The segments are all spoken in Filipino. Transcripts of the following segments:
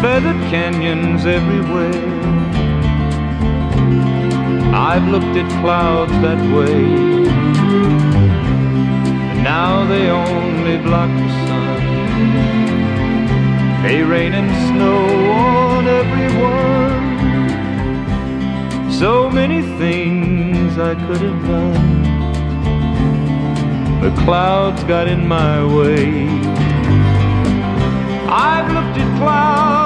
feathered canyons everywhere. I've looked at clouds that way, and now they only block the sun. They rain and snow on everyone. So many things I could have done. The clouds got in my way. I've looked at clouds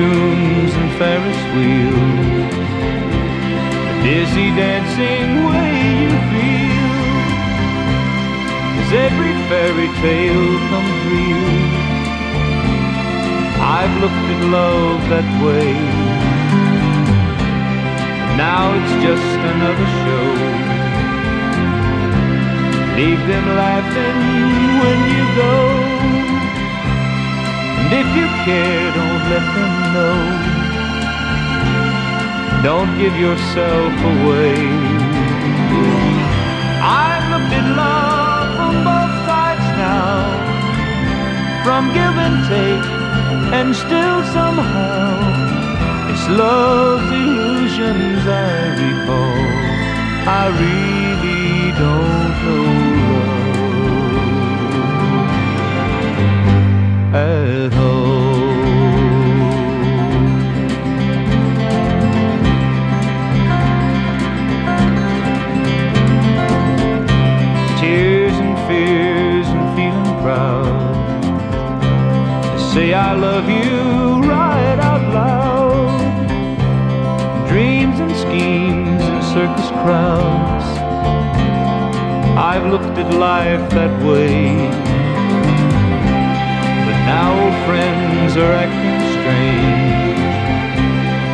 moons and Ferris wheels, a dizzy dancing way you feel. As every fairy tale comes real, I've looked at love that way. Now it's just another show. Leave them laughing when you go. If you care, don't let them know. Don't give yourself away. I've looked at love from both sides now, from give and take, and still somehow it's love's illusions I recall. I really don't know all. Tears and fears and feeling proud to say I love you right out loud. Dreams and schemes and circus crowds. I've looked at life that way. Now old friends are acting strange.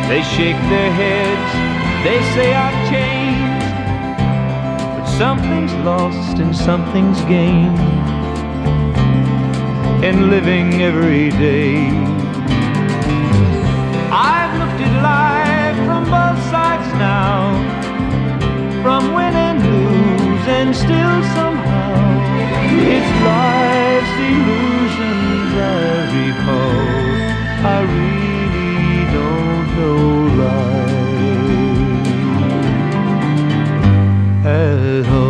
They shake their heads, they say I've changed. But something's lost and something's gained in living every day. I've looked at life from both sides now, from win and lose, and still somehow it's life's illusions I recall. I really don't know life at all.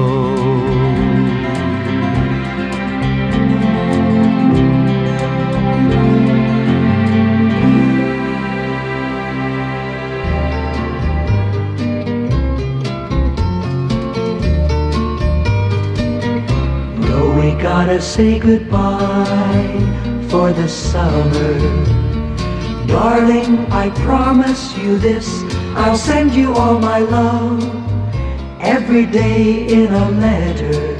No, we gotta say goodbye for the summer. Darling, I promise you this, I'll send you all my love every day in a letter,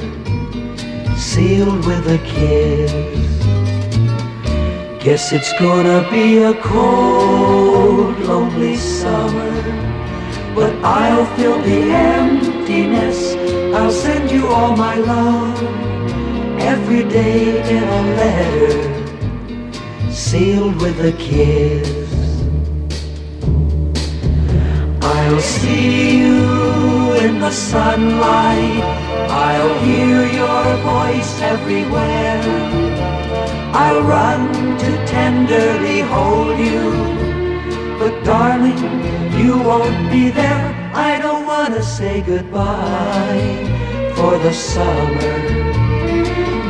sealed with a kiss. Guess it's gonna be a cold, lonely summer, but I'll fill the emptiness. I'll send you all my love every day in a letter, sealed with a kiss. I'll see you in the sunlight. I'll hear your voice everywhere. I'll run to tenderly hold you. But darling, you won't be there. I don't wanna say goodbye for the summer.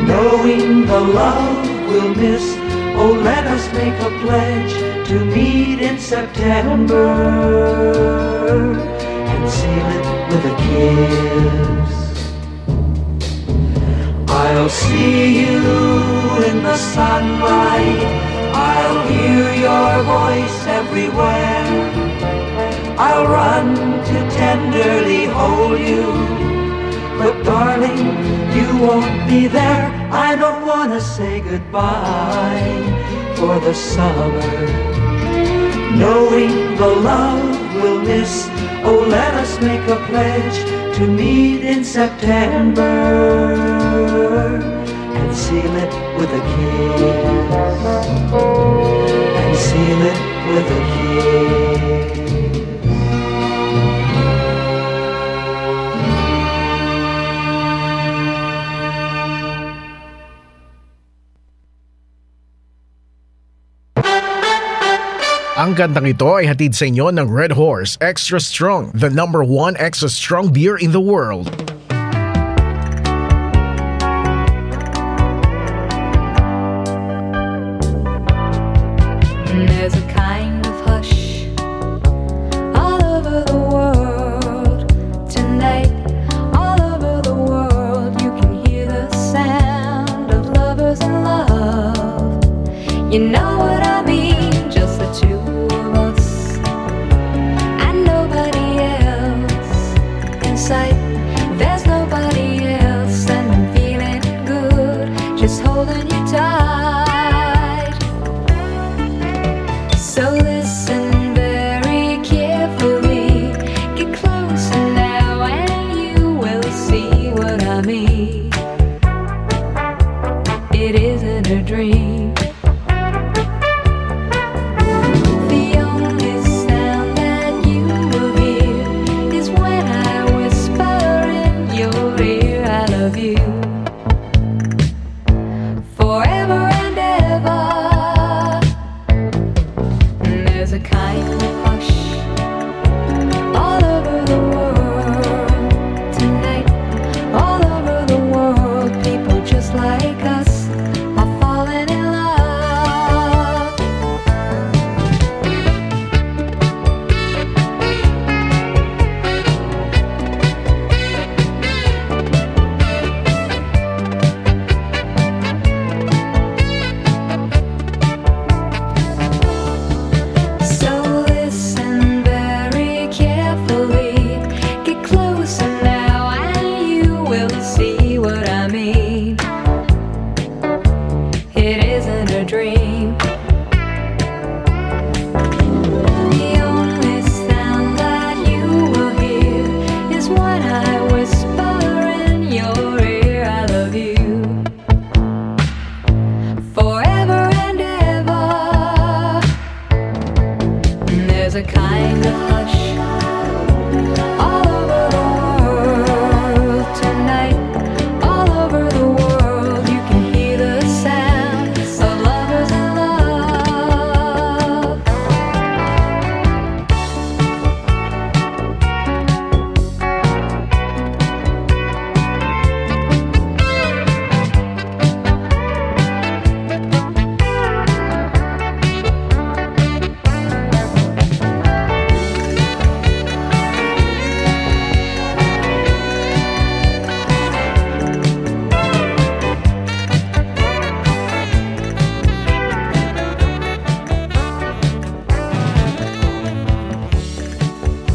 Knowing the love we'll miss. Oh, let us make a pledge to meet in September and seal it with a kiss. I'll see you in the sunlight. I'll hear your voice everywhere. I'll run to tenderly hold you. But darling, you won't be there. I don't wanna say goodbye for the summer. knowing the love we'll miss. Oh, let us make a pledge to meet in September and seal it with a kiss. And seal it with a kiss. Kantang ito ay hatid sa inyo ng Red Horse Extra Strong, the number one extra strong beer in the world.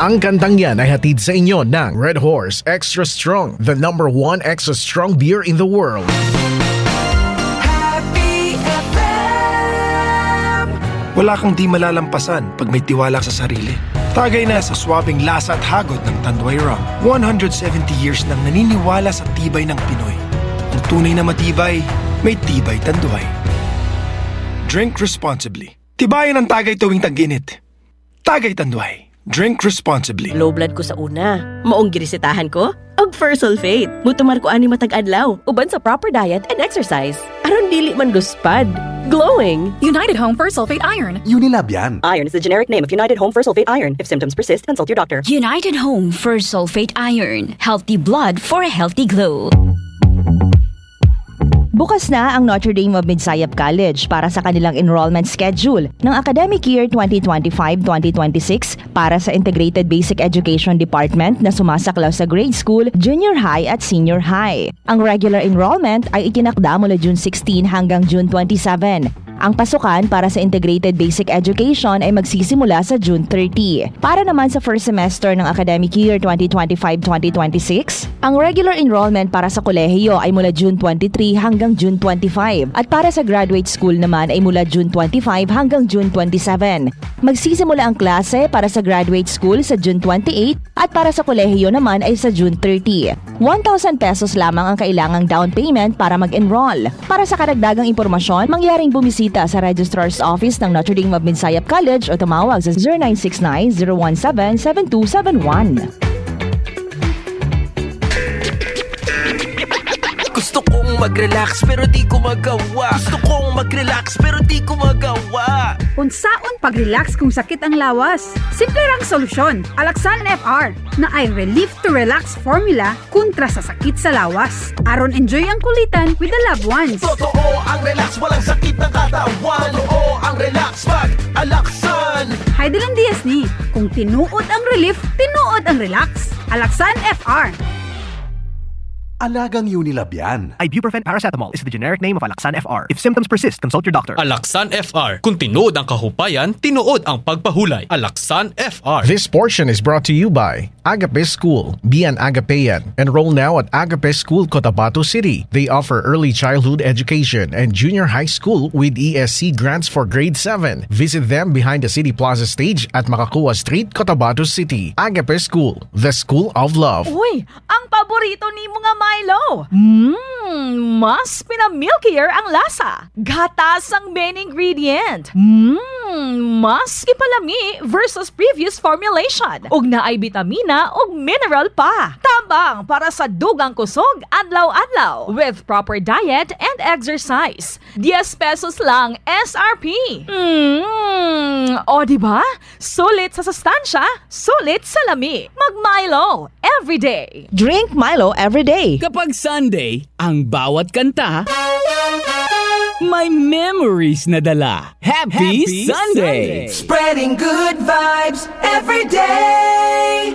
Ang kantang yan ay hatid sa inyo ng Red Horse Extra Strong, the number one extra strong beer in the world. Wala kang di malalampasan pag may tiwala sa sarili. Tagay na sa swabing lasa at hagod ng Tanduay Rum. 170 years nang naniniwala sa tibay ng Pinoy. Ang tunay na matibay, may tibay Tanduay. Drink responsibly. Tibayan ang tagay tuwing tag-init. Tagay Tanduay. Drink responsibly. Low blood ko sa una. Maong girisitahan ko? Og sulfate. Mutumar ko ani matag adlaw. Uban sa proper diet and exercise. Aron dili man guspad. Glowing. United Home for Sulfate Iron. Unilab yan. Iron is the generic name of United Home for Sulfate Iron. If symptoms persist, consult your doctor. United Home for Sulfate Iron. Healthy blood for a healthy glow. Bukas na ang Notre Dame of Midsayap College para sa kanilang enrollment schedule ng academic year 2025-2026 para sa Integrated Basic Education Department na sumasaklaw sa grade school, junior high at senior high. Ang regular enrollment ay itinakda mula June 16 hanggang June 27. Ang pasukan para sa Integrated Basic Education ay magsisimula sa June 30. Para naman sa first semester ng academic year 2025-2026, ang regular enrollment para sa kolehiyo ay mula June 23 hanggang June 25 at para sa graduate school naman ay mula June 25 hanggang June 27. Magsisimula ang klase para sa graduate school sa June 28 at para sa kolehiyo naman ay sa June 30. 1,000 pesos lamang ang kailangang down payment para mag-enroll. Para sa karagdagang impormasyon, mangyaring bumisita sa Registrar's Office ng Notre Dame of Midsayap College o tumawag sa 0969-017-7271. Gusto kong mag-relax pero di ko magawa Gusto kong mag-relax pero di ko magawa Unsaon pag-relax kung sakit ang lawas? Simple rang solusyon. Alaxan FR na ay relief to relax formula kontra sa sakit sa lawas. Aron enjoy ang kulitan with the loved ones. Totoo ang relax, walang sakit ng katawan Totoo ang relax, mag-alaksan Heidelin Diaz ni, kung tinuod ang relief, tinuod ang relax. Alaxan FR. Alagang Unilab yan. Ibuprofen paracetamol is the generic name of Alaxan FR. If symptoms persist, consult your doctor. Alaxan FR. Kung tinuod ang kahupayan, tinuod ang pagpahulay. Alaxan FR. This portion is brought to you by Agape School. Be an Agapean. Enroll now at Agape School, Cotabato City. They offer early childhood education and junior high school with ESC grants for grade 7. Visit them behind the City Plaza stage at Makakua Street, Cotabato City. Agape School, the school of love. Uy, ang paborito ni mo nga Milo. Mmm, mas pinamilkier ang lasa. Gatas ang main ingredient. Mmm, mas ipalami versus previous formulation. Ug naay bitamina ug mineral pa. Tambang para sa dugang kusog adlaw-adlaw with proper diet and exercise. 10 pesos lang SRP. Mmm, o di ba? Sulit sa sustansya, sulit sa lami. Mag Milo every day. Drink Milo every day. Kapag Sunday, ang bawat kanta may memories na dala. Happy, Happy Sunday! Spreading good vibes every day.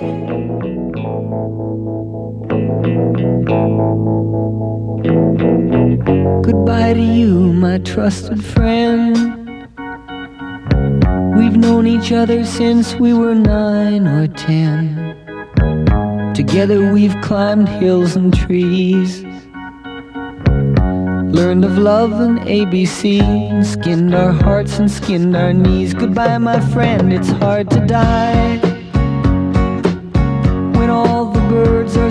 Goodbye to you, my trusted friend. We've known each other since we were nine or ten. Together we've climbed hills and trees. Learned of love and ABC, and skinned our hearts and skinned our knees. Goodbye, my friend, it's hard to die. When all the birds are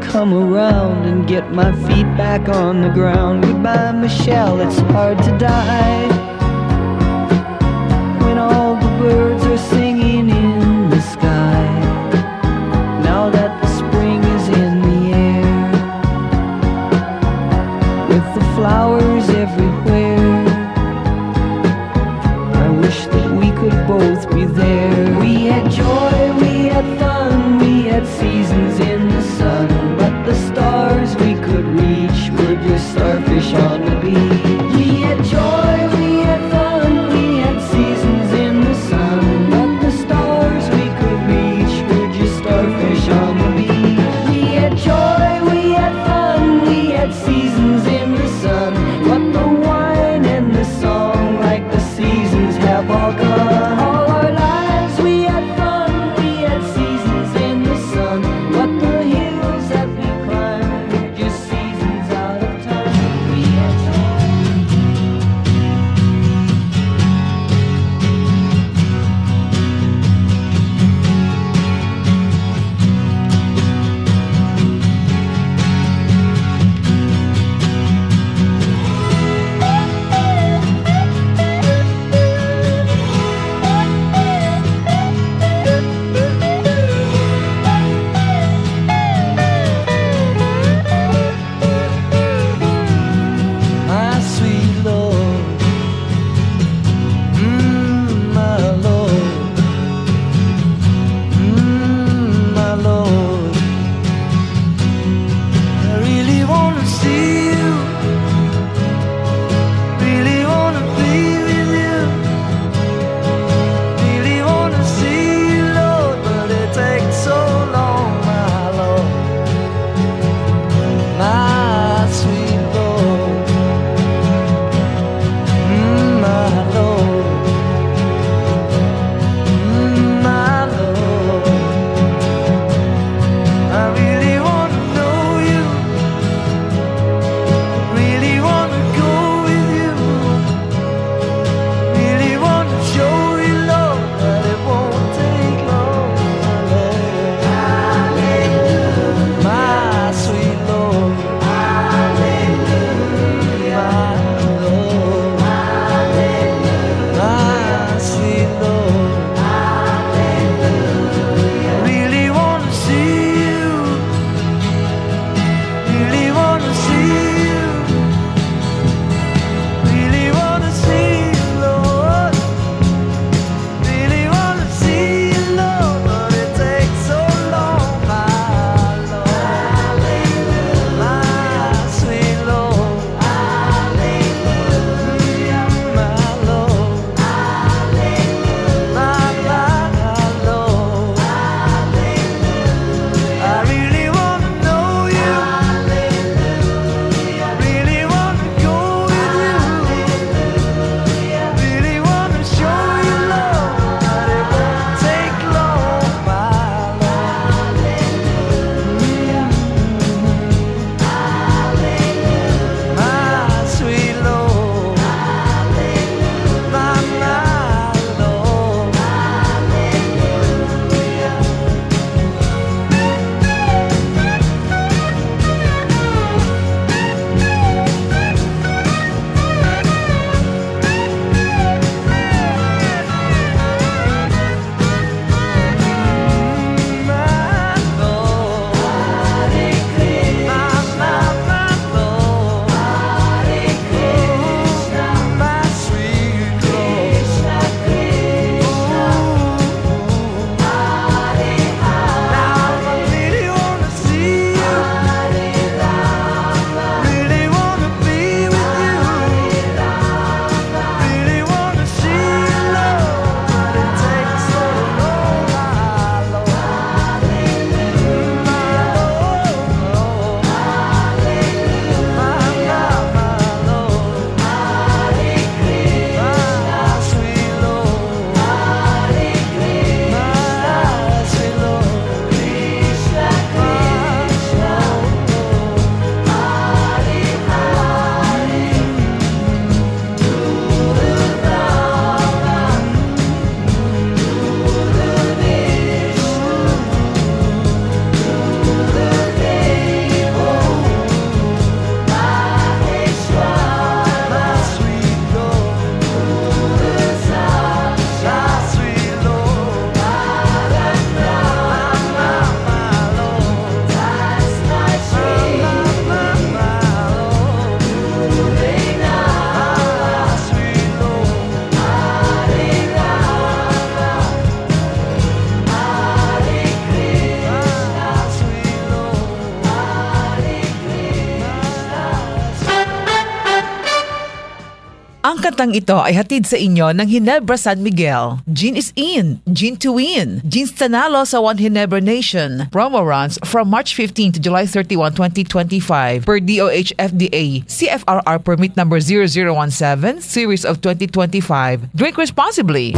come around and get my feet back on the ground. Goodbye, Michelle, it's hard to die. Katang ito ay hatid sa inyo ng Hinebra San Miguel. Gin is in, Gin to win. Gin's Tanalo sa One Hinebra Nation. Promo runs from March 15 to July 31, 2025 per DOH FDA CFRR permit number 0017 series of 2025. Drink responsibly.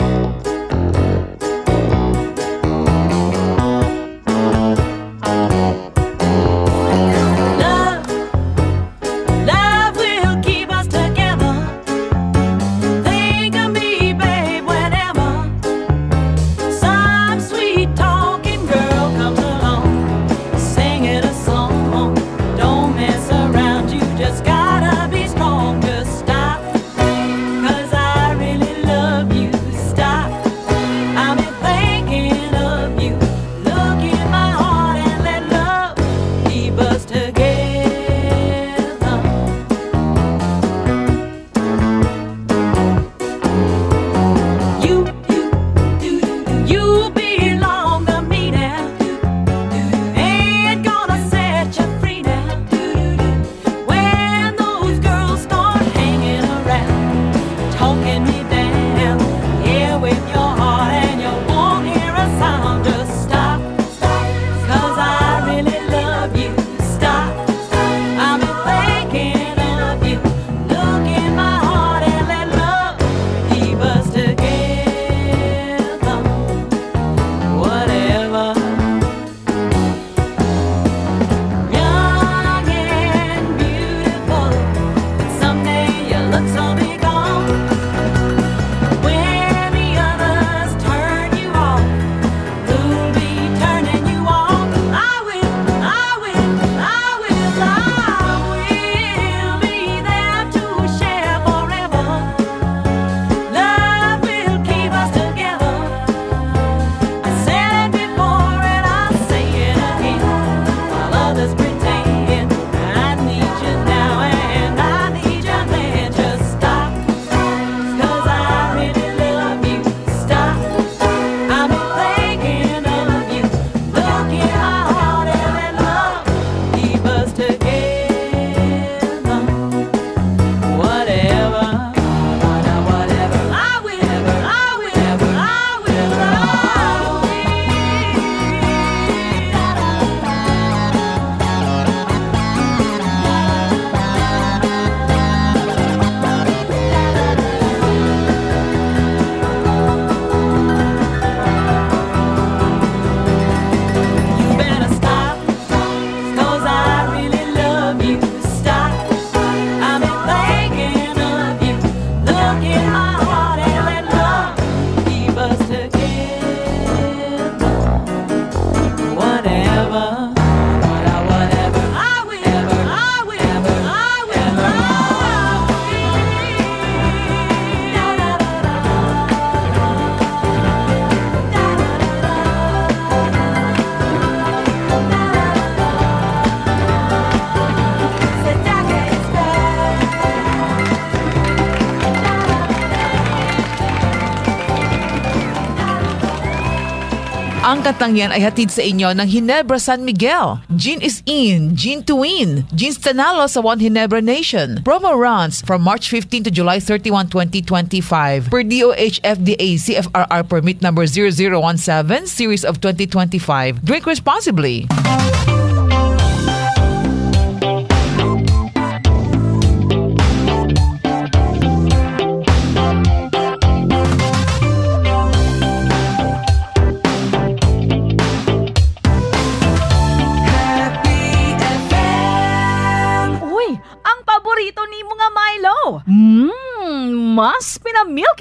Ang katangyan ay hatid sa inyo ng Hinebra San Miguel. Gin is in, Gin to win. Gin's Tanalo sa One Hinebra Nation. Promo runs from March 15 to July 31, 2025 per DOH FDA CFRR permit number 0017 series of 2025. Drink responsibly.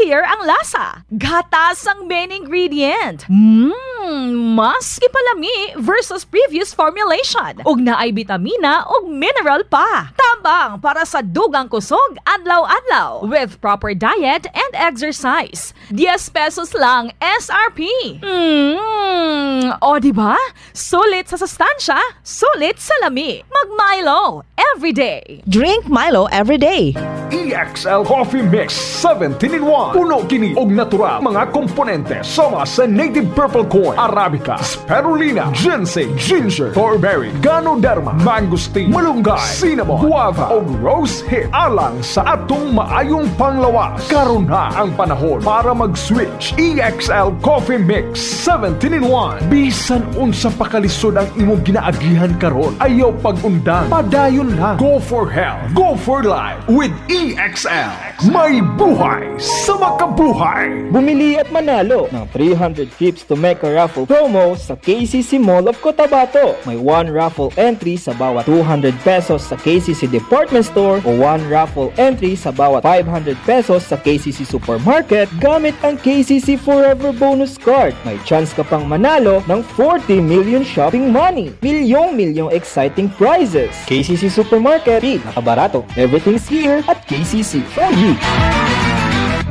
Pinamilkier ang lasa. Gatas ang main ingredient. Mmm, mas ipalami versus previous formulation. Ug naay bitamina ug mineral pa. Tambang para sa dugang kusog adlaw-adlaw with proper diet and exercise. 10 pesos lang SRP. Mmm, o di ba? Sulit sa sustansya, sulit sa lami. Mag Milo every day. Drink Milo every day. EXL Coffee Mix 17 in 1. Puno kini og natural mga komponente sama sa native purple corn, Arabica, Spirulina, Ginseng, Ginger, Thornberry, Ganoderma, Mangosteen, Malunggay, Cinnamon, Guava, o Rose Hip alang sa atong maayong panglawas. Karon na ang panahon para mag-switch. EXL Coffee Mix 17 in 1. Bisan unsa pakalisod ang imong ginaagihan karon. Ayaw pag-undang. Padayon lang. Go for health. Go for life with EXL. May buhay sa makabuhay. Bumili at manalo ng 300 gifts to make a raffle promo sa KCC Mall of Cotabato. May one raffle entry sa bawat 200 pesos sa KCC Department Store o one raffle entry sa bawat 500 pesos sa KCC Supermarket gamit ang KCC Forever Bonus Card. May chance ka pang manalo ng 40 million shopping money. Milyong-milyong exciting prizes. KCC Supermarket, nakabarato. Everything's here at KCC for you.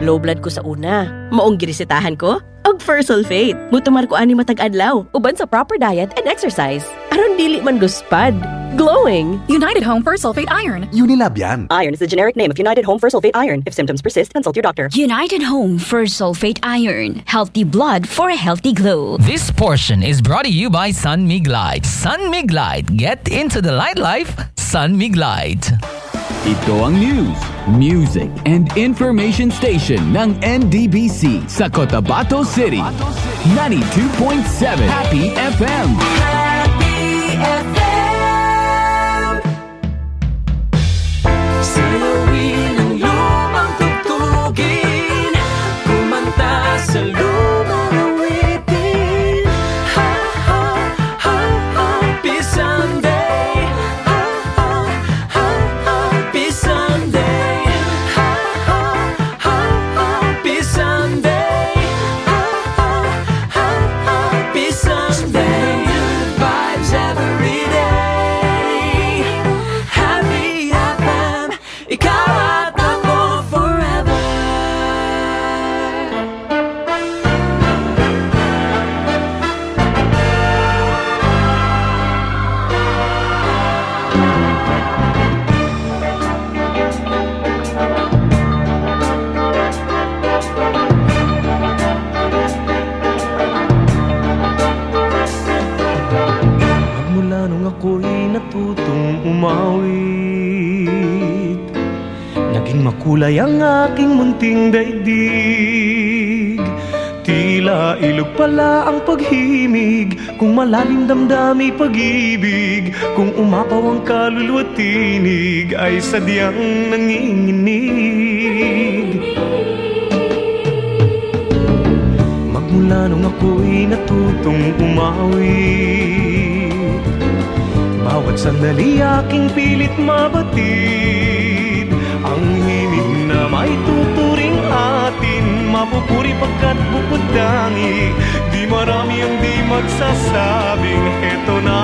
Low blood ko sa una. Maong girisitahan ko? Og Sulfate. Mutumar ko ani matag adlaw. Uban sa proper diet and exercise. Aron dili man guspad. Glowing. United Home for Sulfate Iron. Unilab yan. Iron is the generic name of United Home for Sulfate Iron. If symptoms persist, consult your doctor. United Home for Sulfate Iron. Healthy blood for a healthy glow. This portion is brought to you by Sun Mig Light. Sun Mig Light. Get into the light life. Sun Mig Light. Ito ang news, music, and information station ng NDBC sa Cotabato City. 92.7 Happy FM. Sayawin makulay ang aking munting daigdig. Tila ilog pala ang paghimig. Kung malalim damdami pag-ibig. Kung umapaw ang kaluluwa tinig Ay sadyang nanginginig. Magmula nung ako'y natutong umawit Bawat sandali aking pilit mabatid Mapupuri pagkat bukod tangi Di marami ang di magsasabing Heto na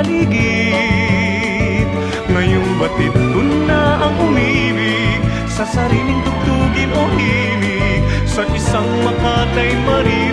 paligid. Ngayong batid ko na ang umibig Sa sariling tugtugin o himig Sa isang makatay maririnig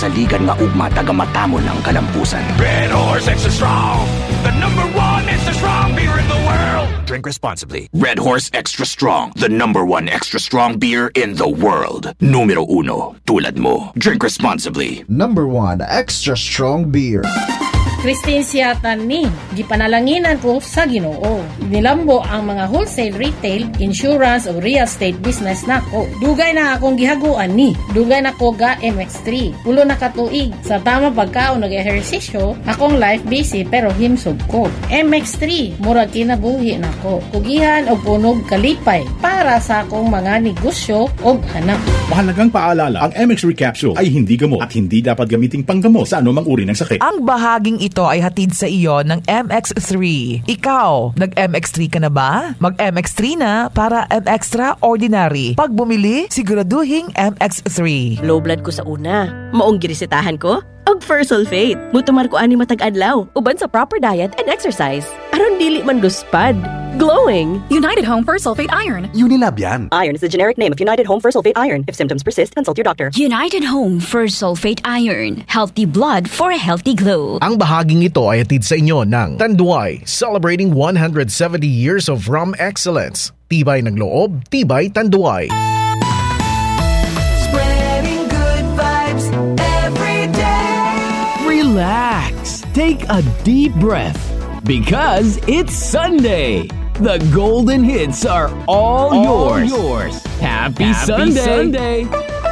Gipasaligan nga ugma taga matamon ang kalampusan. Red Horse Extra Strong, the number one extra strong beer in the world. Drink responsibly. Red Horse Extra Strong, the number one extra strong beer in the world. Numero uno, tulad mo. Drink responsibly. Number one, extra strong beer. Christine Siatan ni, gipanalanginan ko sa ginoo. Nilambo ang mga wholesale, retail, insurance o real estate business nako. Dugay na akong gihaguan ni. Dugay na ko ga MX3. Pulo na katuig. Sa tama pagkaon nag-ehersisyo, akong life busy pero himsog ko. MX3, murag kinabuhi nako. Kugihan o punog kalipay para sa akong mga negosyo o hanap. Mahalagang paalala, ang MX Recapsule ay hindi gamot at hindi dapat gamiting panggamot sa anumang uri ng sakit. Ang bahaging ito ay hatid sa iyo ng MX3. Ikaw, nag-MX3 ka na ba? Mag-MX3 na para MXtra Ordinary. Pag bumili, siguraduhing MX3. Low blood ko sa una. Maong girisitahan ko? Og sulfate. Mutumar ko ani matag adlaw. Uban sa proper diet and exercise. Aron dili man luspad. Glowing. United Home for Sulfate Iron. Unilab yan. Iron is the generic name of United Home for Sulfate Iron. If symptoms persist, consult your doctor. United Home for Sulfate Iron. Healthy blood for a healthy glow. Ang bahaging ito ay hatid sa inyo ng Tanduay, celebrating 170 years of rum excellence. Tibay ng loob, tibay Tanduay. Spreading good vibes every day Relax. Take a deep breath because it's Sunday. The golden hits are all, All yours. yours. Happy, Happy Sunday. Sunday.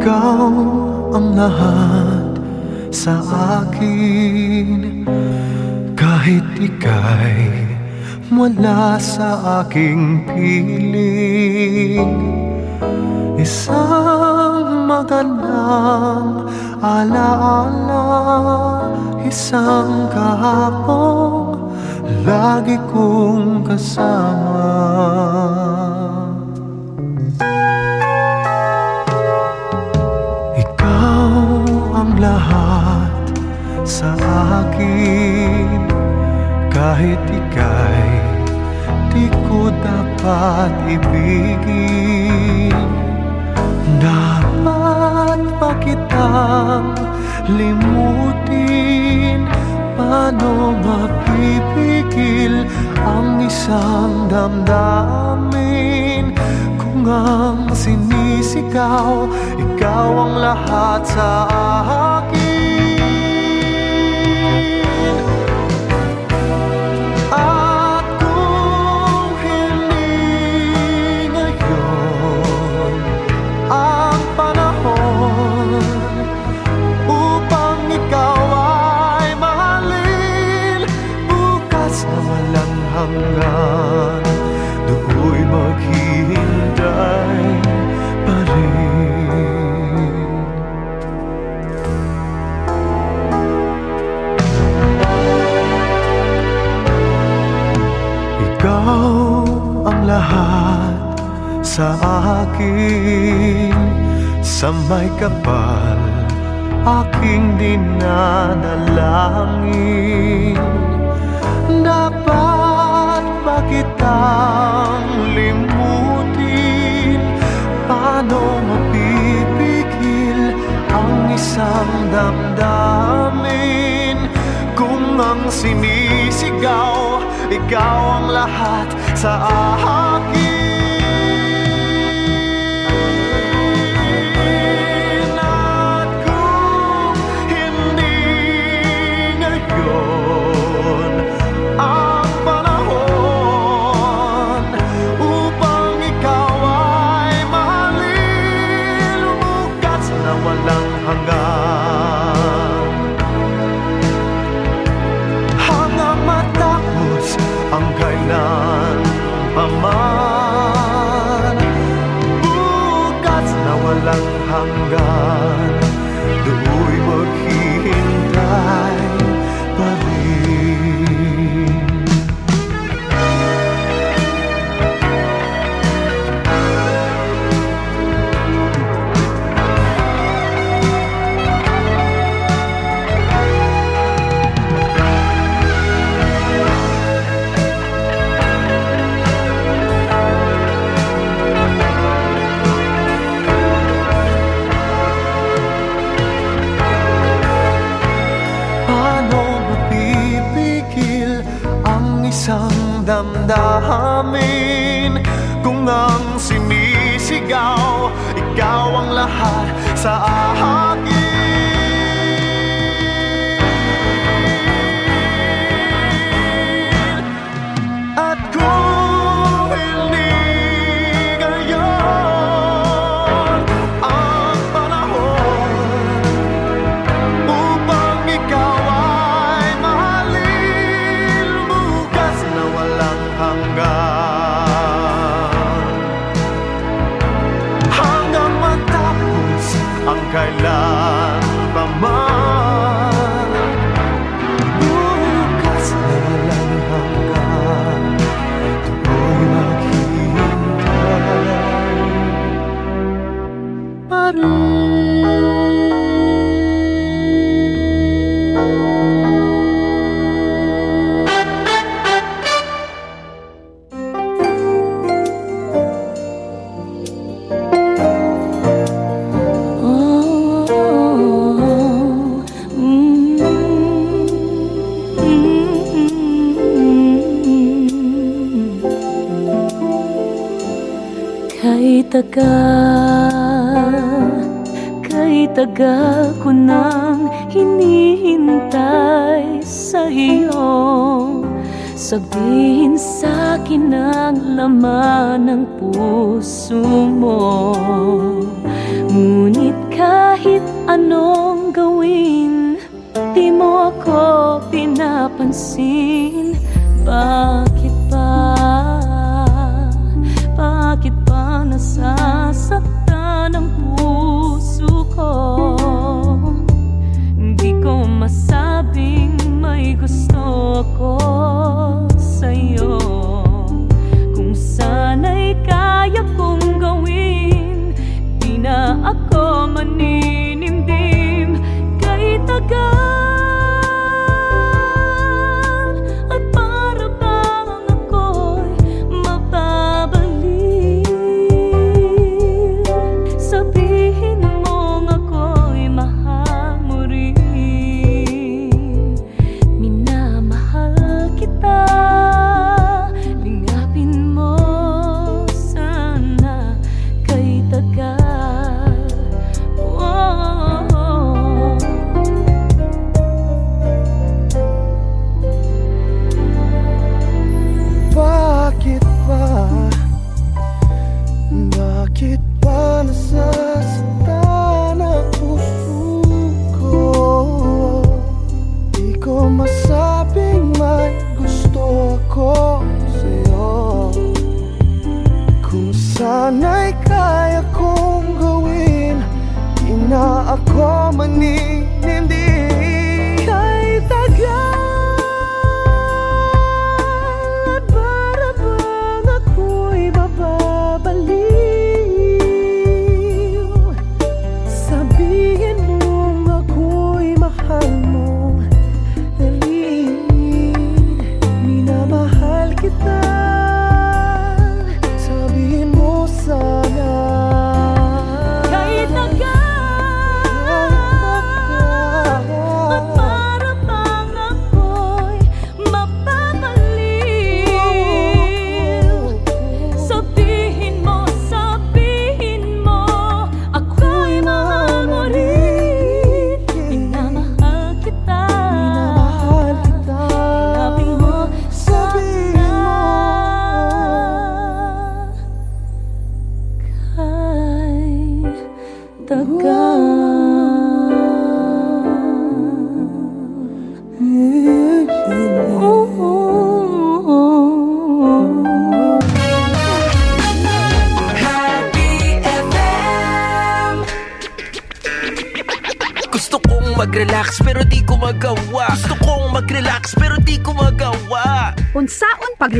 Ikaw ang lahat sa akin. Kahit ika'y wala sa aking piling Isang magandang alaala Isang kahapong lagi kong kasama akin. Kahit ika'y di ko dapat ibigin. Dapat pa kitang limutin? Paano mapipigil ang isang damdamin? Kung ang sinisigaw, ikaw ang lahat sa akin sa akin. Sa may kapal aking dinadalangin Dapat ba kitang limutin? Paano mapipigil ang isang damdamin? Kung ang sinisigaw, ikaw ang lahat sa akin taga, kay taga ko nang hinihintay sa iyo Sabihin sa'kin ang laman ng puso mo Ngunit Kahit anong gawin Di mo ako pinapansin Bakit ba? Bakit ko? Di ko masabing may gusto ako sa'yo Kung sana'y kaya kong gawin Di na ako maninimdim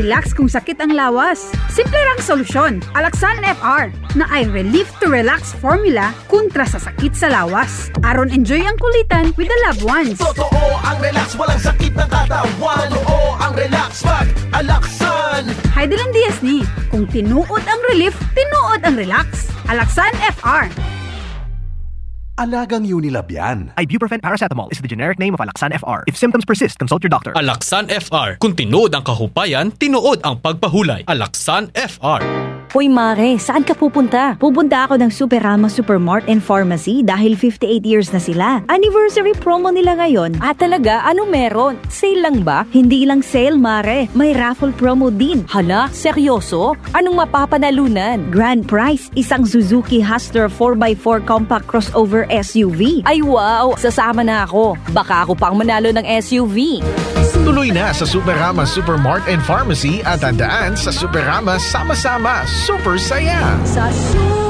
Pag-relax kung sakit ang lawas? Simple rang solusyon. Alaxan FR na ay relief to relax formula kontra sa sakit sa lawas. Aron enjoy ang kulitan with the loved ones. Totoo ang relax, walang sakit ng katawan Totoo ang relax, mag-alaksan Heidelin Diaz ni, kung tinuod ang relief, tinuod ang relax. Alaxan FR. Alagang Unilab yan. Ibuprofen paracetamol is the generic name of Alaxan FR. If symptoms persist, consult your doctor. Alaksan FR. Kung tinuod ang kahupayan, tinuod ang pagpahulay. Alaksan FR. Hoy Mare, saan ka pupunta? Pupunta ako ng Superama Supermart and Pharmacy dahil 58 years na sila. Anniversary promo nila ngayon. Ah talaga? Ano meron? Sale lang ba? Hindi lang sale, Mare. May raffle promo din. Hala, seryoso? Anong mapapanalunan? Grand prize, isang Suzuki Hustler 4x4 compact crossover SUV. Ay wow, sasama na ako. Baka ako pang manalo ng SUV. Tuloy na sa Superama Supermart and Pharmacy at tandaan sa Superama sama-sama super saya. Sa Superama,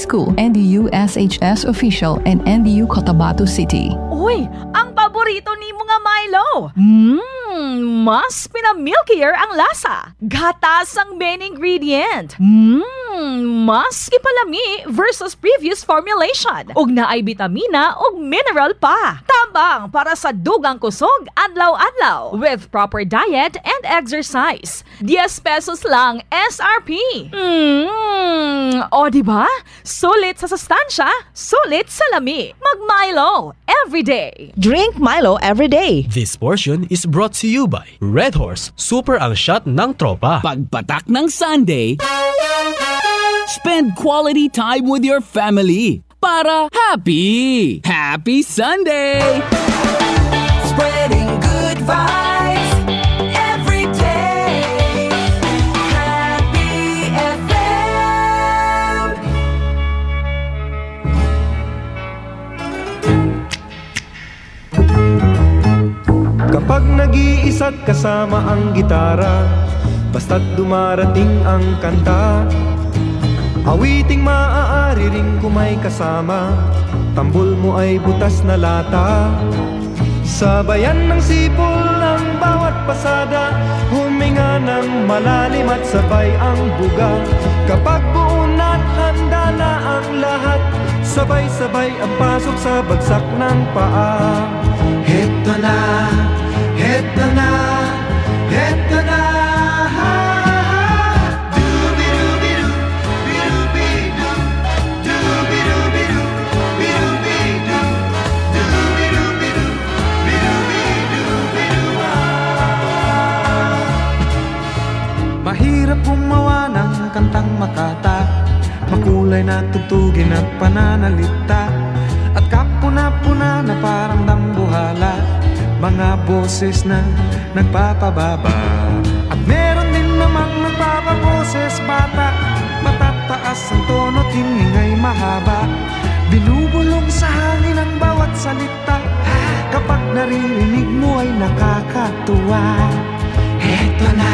School, NDU SHS official, and NDU Cotabato City. Uy, ang paborito ni mga Milo. Mmm, mas pinamilkier ang lasa. Gatas ang main ingredient. Mmm, mas ipalami versus previous formulation. Ug naay bitamina ug mineral pa. Tambang para sa dugang kusog adlaw-adlaw with proper diet and exercise. 10 pesos lang SRP. Mmm, o di ba? Sulit sa sustansya, sulit sa lami. Mag Milo every day. Drink Milo every day. This portion is brought you by Red Horse, super ang shot ng tropa. Pagpatak ng Sunday, spend quality time with your family para happy! Happy Sunday! Spreading good vibes Kapag nag-iisa't kasama ang gitara Basta't dumarating ang kanta. Awiting maaari ring kumay kasama Tambol mo ay butas na lata. Sabayan ng sipol ng bawat pasada Huminga ng malalim at sabay ang buga. Kapag buo na't handa na ang lahat Sabay-sabay ang pasok sa bagsak ng paa. Heto na, heto na, heto na. Mahirap gumawa ng kantang makata Makulay na tugtugin at pananalita At kapuna-puna na parang dambuhala Mga boses na nagpapababa. At meron din namang nagpapaboses bata. Matataas ang tono at hiningay mahaba. Binubulong sa hangin ang bawat salita. Kapag naririnig mo ay nakakatuwa. Eto na,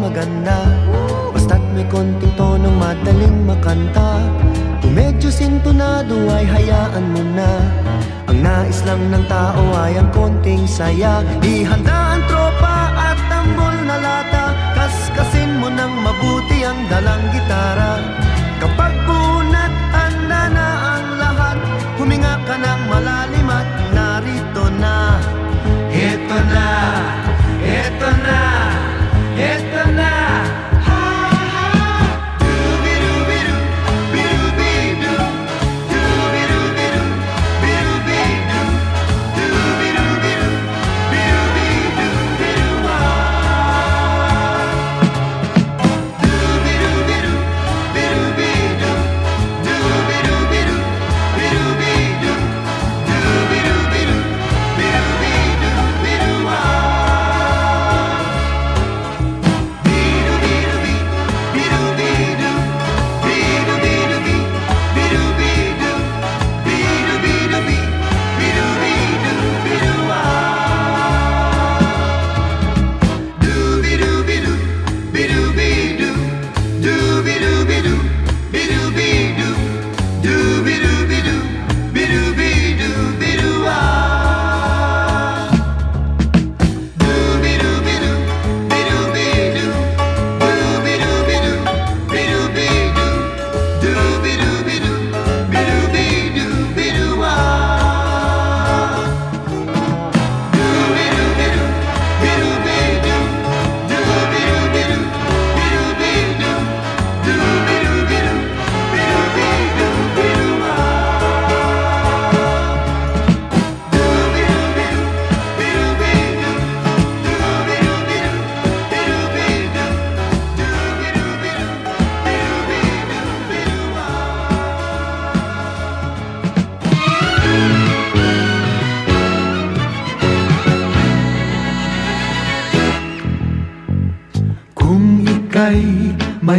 maganda. Basta't may konting tonong madaling makanta. Kung medyo sintonado ay hayaan mo na. Ang nais lang ng tao ay ang konting saya. Ihanda ang tropa at tambol na lata. Kaskasin mo ng mabuti ang dalang gitara. Kapag bunat, handa na ang lahat Huminga ka ng malalim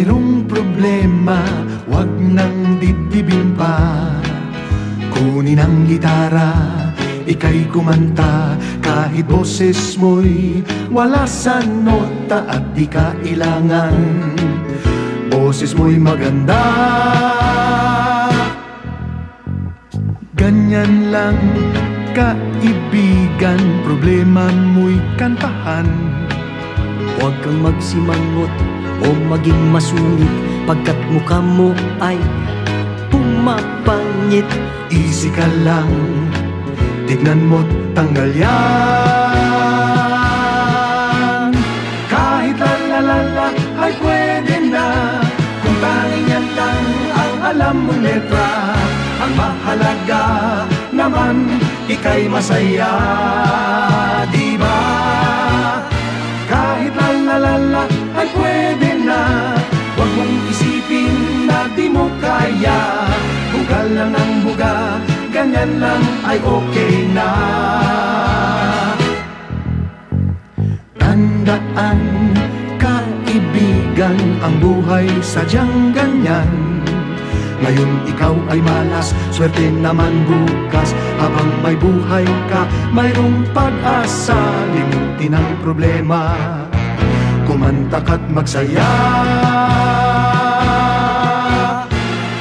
mayroong problema Huwag nang dibdibin pa. Kunin ang gitara Ika'y kumanta. Kahit boses mo'y Wala sa nota At di kailangan. Boses mo'y maganda. Ganyan lang kaibigan Problema mo'y kantahan. Huwag kang magsimangot o maging masungit Pagkat mukha mo ay pumapangit. Easy ka lang Tignan mo't tanggal yan. Kahit lalalala ay pwede na. Kung tanging yan lang ang alam mong letra Ang mahalaga naman ika'y masaya Di ba? Kahit lalalala ay pwede Huwag mong isipin na di mo kaya. Bugal lang ang buga, ganyan lang ay okay na. Tandaan, kaibigan, ang buhay sadyang ganyan. Ngayon ikaw ay malas, swerte naman bukas. Habang may buhay ka, mayroong pag-asa Limutin ang problema, kumanta ka't magsaya.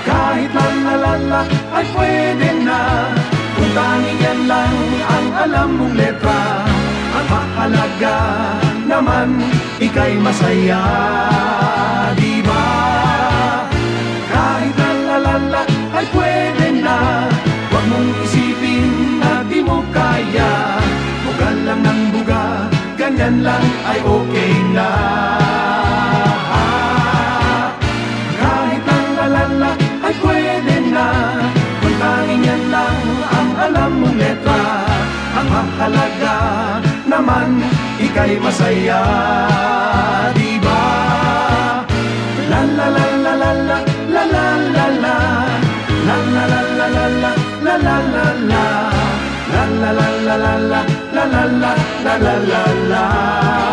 Kahit lalalala ay pwede na. Kung tanging yan lang ang alam mong letra. Ang mahalaga naman ika'y masaya. Di ba? Kahit lalalala ay pwede na. Huwag mong isipin na di mo kaya. Bugal lang ng ganyan lang ay okay na Kahit ang lalala ay pwede na Kung tanging yan lang ang alam mong letra Ang mahalaga naman ika'y masaya đi ba? La la la la la la la la la la La la la la la la la la la la La la la la la la la la la la la la la La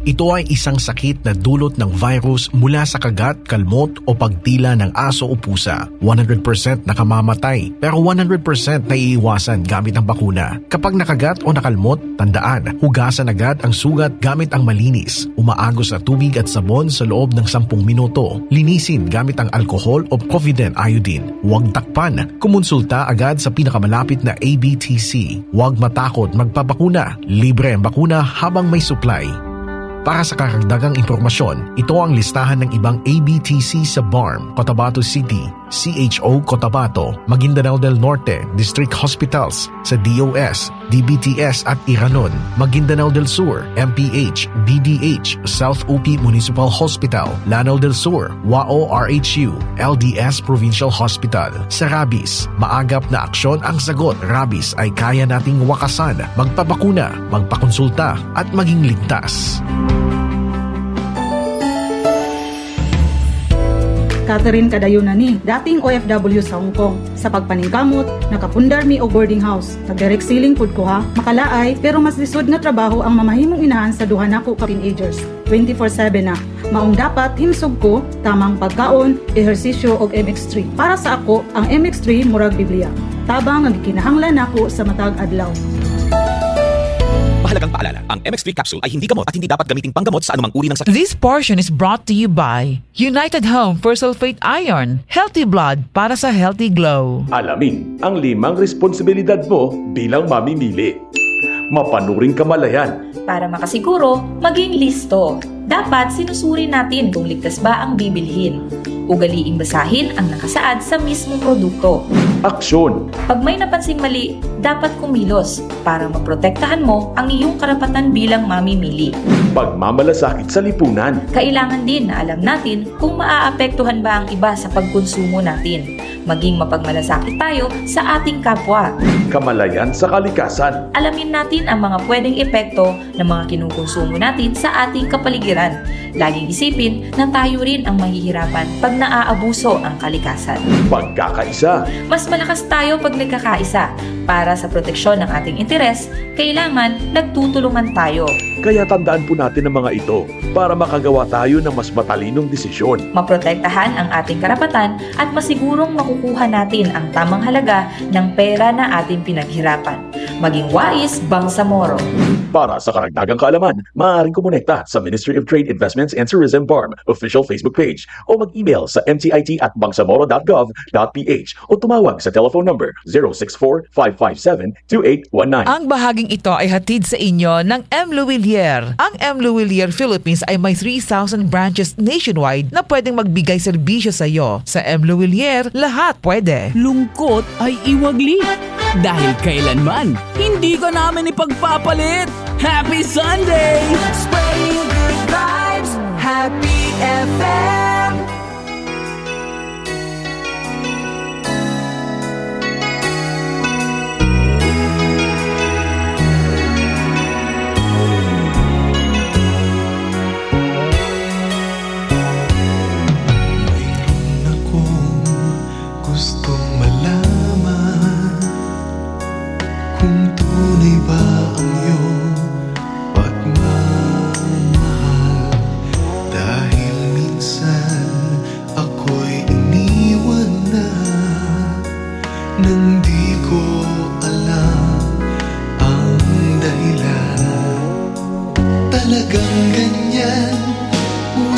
Ito ay isang sakit na dulot ng virus mula sa kagat, kalmot o pagtila ng aso o pusa. 100% nakamamatay pero 100% naiiwasan gamit ang bakuna. Kapag nakagat o nakalmot, tandaan, hugasan agad ang sugat gamit ang malinis. Umaagos na tubig at sabon sa loob ng 10 minuto. Linisin gamit ang alcohol o Provident iodine. Huwag takpan. Kumonsulta agad sa pinakamalapit na ABTC. Huwag matakot magpabakuna. Libre ang bakuna habang may supply. Para sa karagdagang impormasyon, ito ang listahan ng ibang ABTC sa BARM, Cotabato City, CHO Cotabato, Maguindanao del Norte, District Hospitals, sa DOS, DBTS at Iranon, Maguindanao del Sur, MPH, DDH, South UP Municipal Hospital, Lanao del Sur, WAO RHU, LDS Provincial Hospital. Sa Rabis, maagap na aksyon ang sagot. Rabis ay kaya nating wakasan, magpabakuna, magpakonsulta at maging ligtas. Catherine Kadayuna ni, dating OFW sa Hong Kong. Sa pagpaningkamot, nakapundar mi og boarding house. Nag-direct ceiling food ko ha, makalaay, pero mas lisod nga trabaho ang mamahimong inahan sa duha nako ka teenagers. 24-7 na. Maong dapat himsog ko, tamang pagkaon, ehersisyo og MX3. Para sa ako, ang MX3 murag Biblia. Tabang ang gikinahanglan nako sa matag adlaw. Mahalagang paalala, ang MX3 capsule ay hindi gamot at hindi dapat gamitin panggamot sa anumang uri ng sakit. This portion is brought to you by United Home for Sulfate Iron, Healthy Blood para sa Healthy Glow. Alamin ang limang responsibilidad mo bilang mamimili. Mapanuring kamalayan. Para makasiguro, maging listo. Dapat sinusuri natin kung ligtas ba ang bibilhin. Ugaliing basahin ang nakasaad sa mismong produkto. Aksyon. Pag may napansing mali, dapat kumilos para maprotektahan mo ang iyong karapatan bilang mamimili. Pagmamalasakit sa lipunan. Kailangan din na alam natin kung maaapektuhan ba ang iba sa pagkonsumo natin. Maging mapagmalasakit tayo sa ating kapwa. Kamalayan sa kalikasan. Alamin natin ang mga pwedeng epekto ng mga kinukonsumo natin sa ating kapaligiran. Laging isipin na tayo rin ang mahihirapan pag naaabuso ang kalikasan. Pagkakaisa. Mas malakas tayo pag nagkakaisa. Para sa proteksyon ng ating interes, kailangan nagtutulungan tayo. Kaya tandaan po natin ang mga ito para makagawa tayo ng mas matalinong desisyon. Maprotektahan ang ating karapatan at masigurong makukuha natin ang tamang halaga ng pera na ating pinaghirapan. Maging wais, Bangsamoro. Para sa karagdagang kaalaman, maaaring kumonekta sa Ministry of Trade, Investments and Tourism BARM official Facebook page o mag-email sa mtit at bangsamoro.gov.ph o tumawag sa telephone number 064-557-2819. Ang bahaging ito ay hatid sa inyo ng M. Louvillier. Ang M. Louvillier Philippines ay may 3,000 branches nationwide na pwedeng magbigay serbisyo sa iyo. Sa M. Louvillier, lahat pwede. Lungkot ay iwagli. Dahil kailanman, hindi ka namin ipagpapalit. Happy Sunday! Spreading good vibes, Happy FM.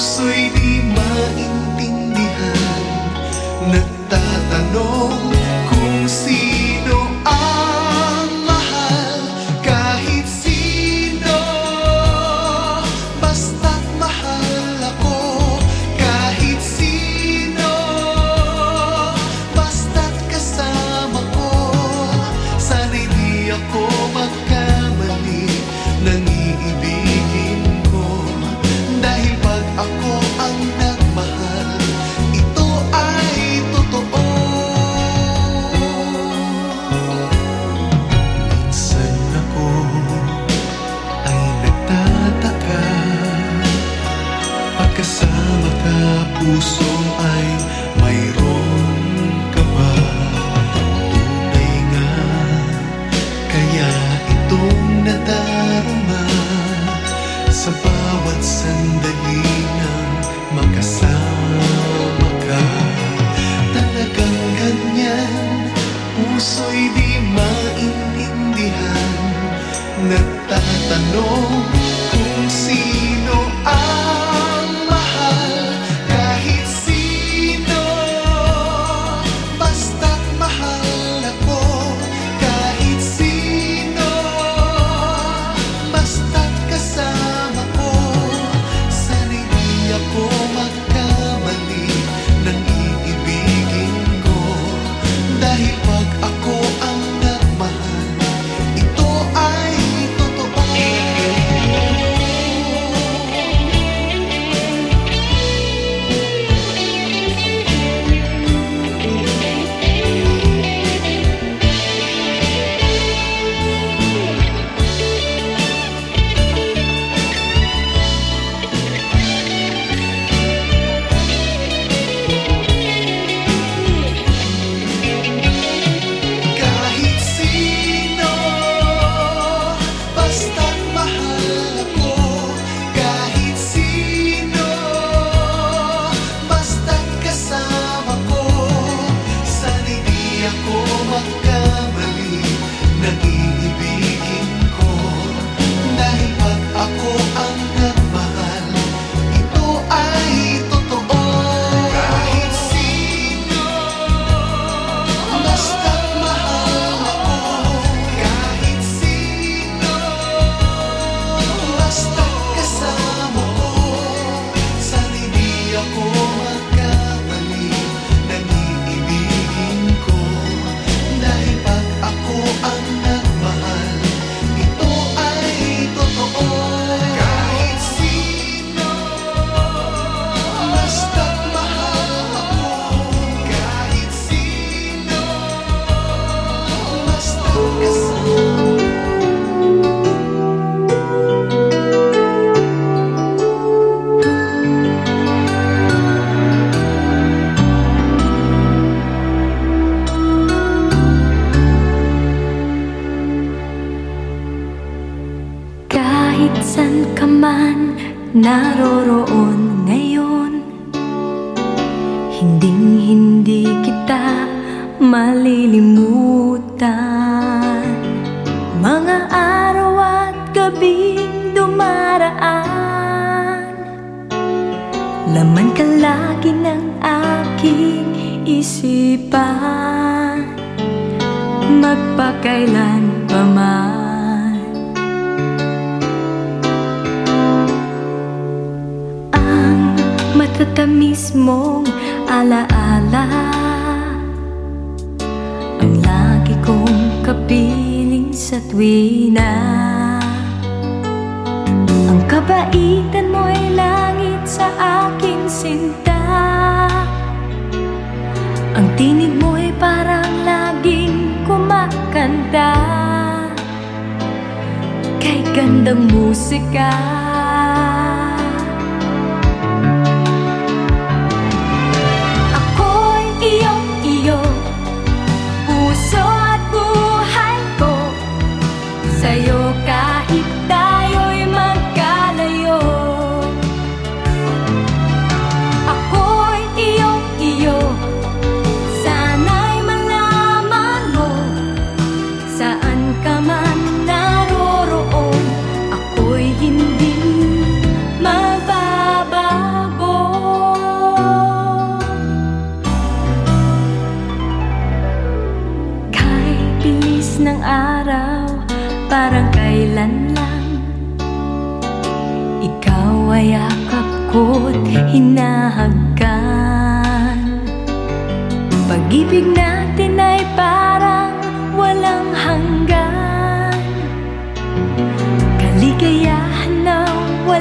puso'y di maintindihan. Nagtatanong kung sino ang mahal Kahit sino. Basta't mahal ako Kahit sino. Basta't kasama ko Sana'y di ako magkamali. Nang iibigin ako ang na know.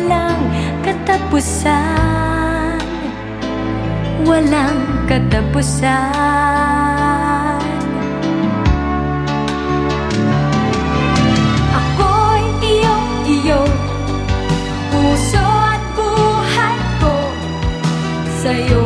Walang katapusan. Walang katapusan. Ako'y iyong iyo Puso at buhay ko. Sa'yo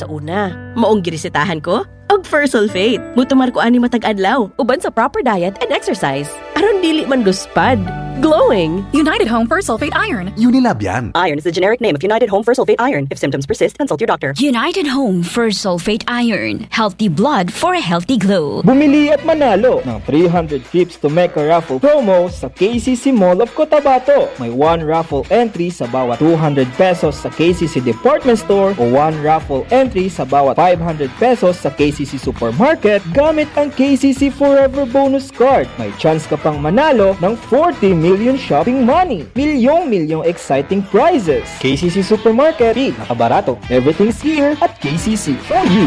sa una. Maong girisitahan ko? Og first sulfate. Mutumar ko ani matag adlaw. Uban sa proper diet and exercise. Aron dili man luspad. Glowing. United Home for Sulfate Iron. Unilab yan. Iron is the generic name of United Home for Sulfate Iron. If symptoms persist, consult your doctor. United Home for Sulfate Iron. Healthy blood for a healthy glow. Bumili at manalo ng 300 trips to Mecca raffle promo sa KCC Mall of Cotabato. May one raffle entry sa bawat 200 pesos sa KCC Department Store o one raffle entry sa bawat 500 pesos sa KCC Supermarket gamit ang KCC Forever Bonus Card. May chance ka pang manalo ng 40 million shopping money. Milyong-milyong exciting prizes. KCC Supermarket, P, nakabarato. Everything's here at KCC for you.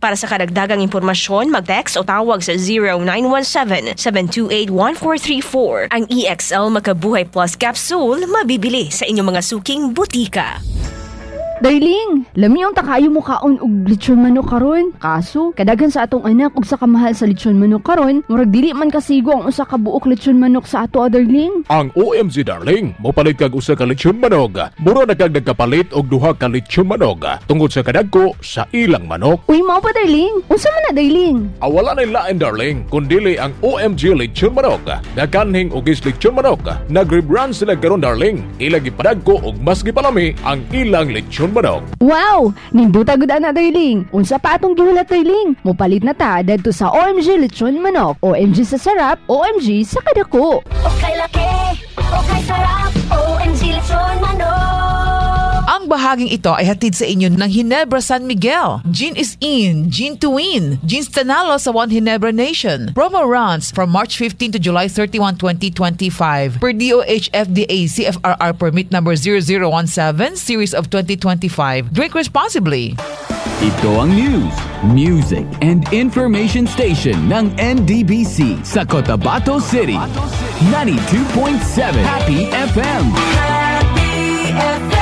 Para sa karagdagang impormasyon, mag-text o tawag sa 0917-728-1434. Ang EXL Makabuhay Plus Capsule mabibili sa inyong mga suking butika. Darling, lami yung takayo mo kaon og lechon manok karon. Kaso, kadagan sa atong anak og sa kamahal sa lechon manok karon, murag dili man kasigo ang usa ka buok lechon manok sa ato, ah, darling. Ang OMG darling, mopalit kag usa ka lechon manog. Mura na kag nagkapalit og duha ka lechon manog tungod sa kadagko sa ilang manok. Uy, mao pa darling. Unsa man na darling? Awala na lain darling, kundili ang OMG lechon manog. Gakanhing og is lechon manog. Nag-rebrand sila karon darling. Ilang gipadagko og mas gipalami ang ilang lechon manog. Wow! Ninduta gud ana darling. Unsa pa atong gihulat darling? Mopalit na ta dadto sa OMG lechon manok. OMG sa sarap, OMG sa kadako. Okay laki, okay sarap, OMG lechon manok. Bahaging ito ay hatid sa inyo ng Hinebra San Miguel. Gin is in, Gin to win. Gin Stanalo sa One Hinebra Nation. Promo runs from March 15 to July 31, 2025. Per DOH FDA CFRR permit number 0017 series of 2025. Drink responsibly. Ito ang news, music, and information station ng NDBC sa Cotabato City. 92.7 Happy FM. From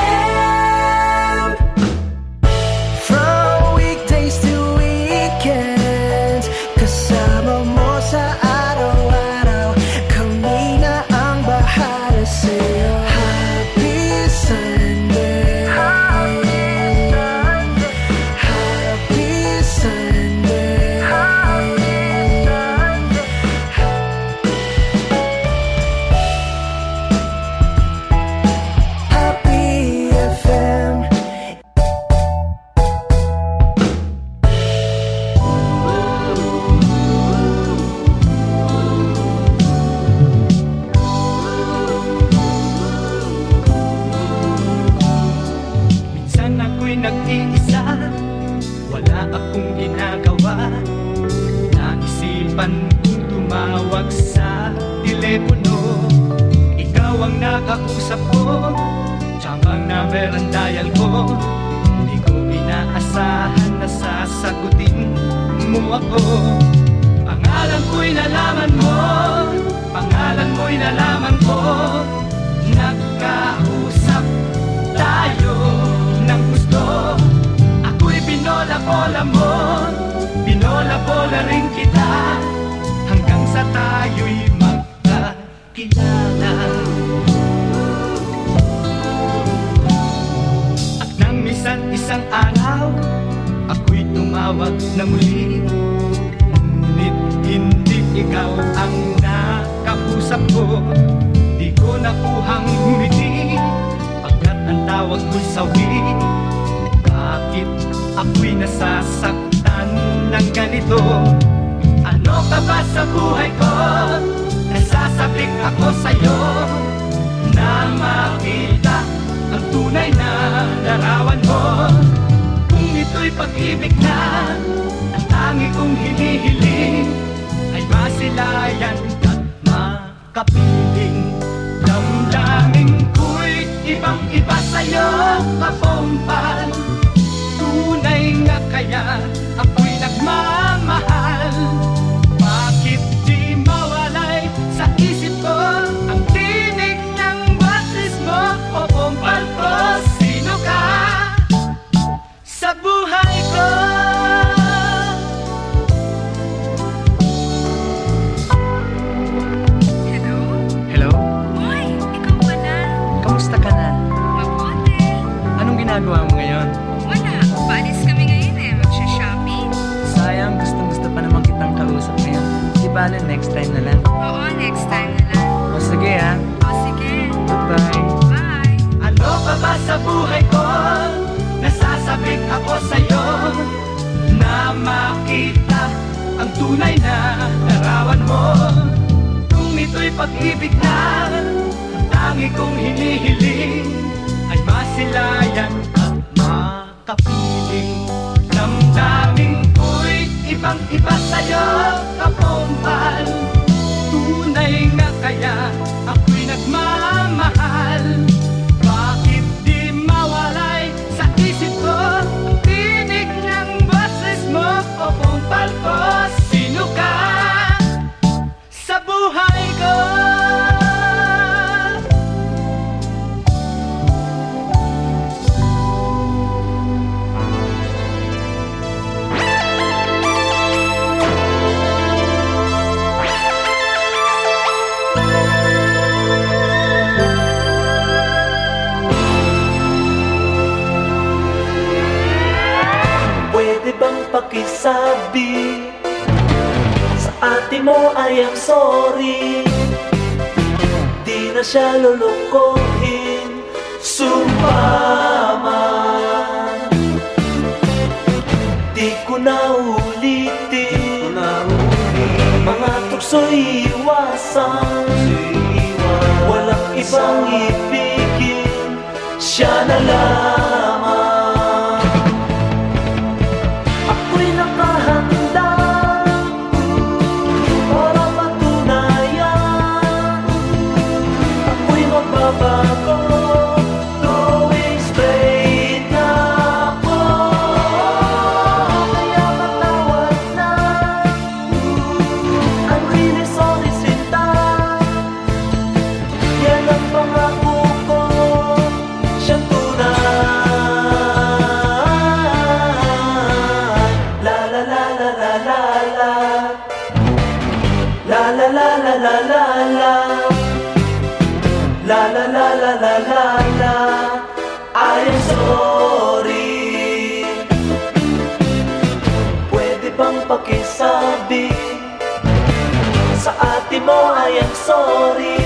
sayang sorry.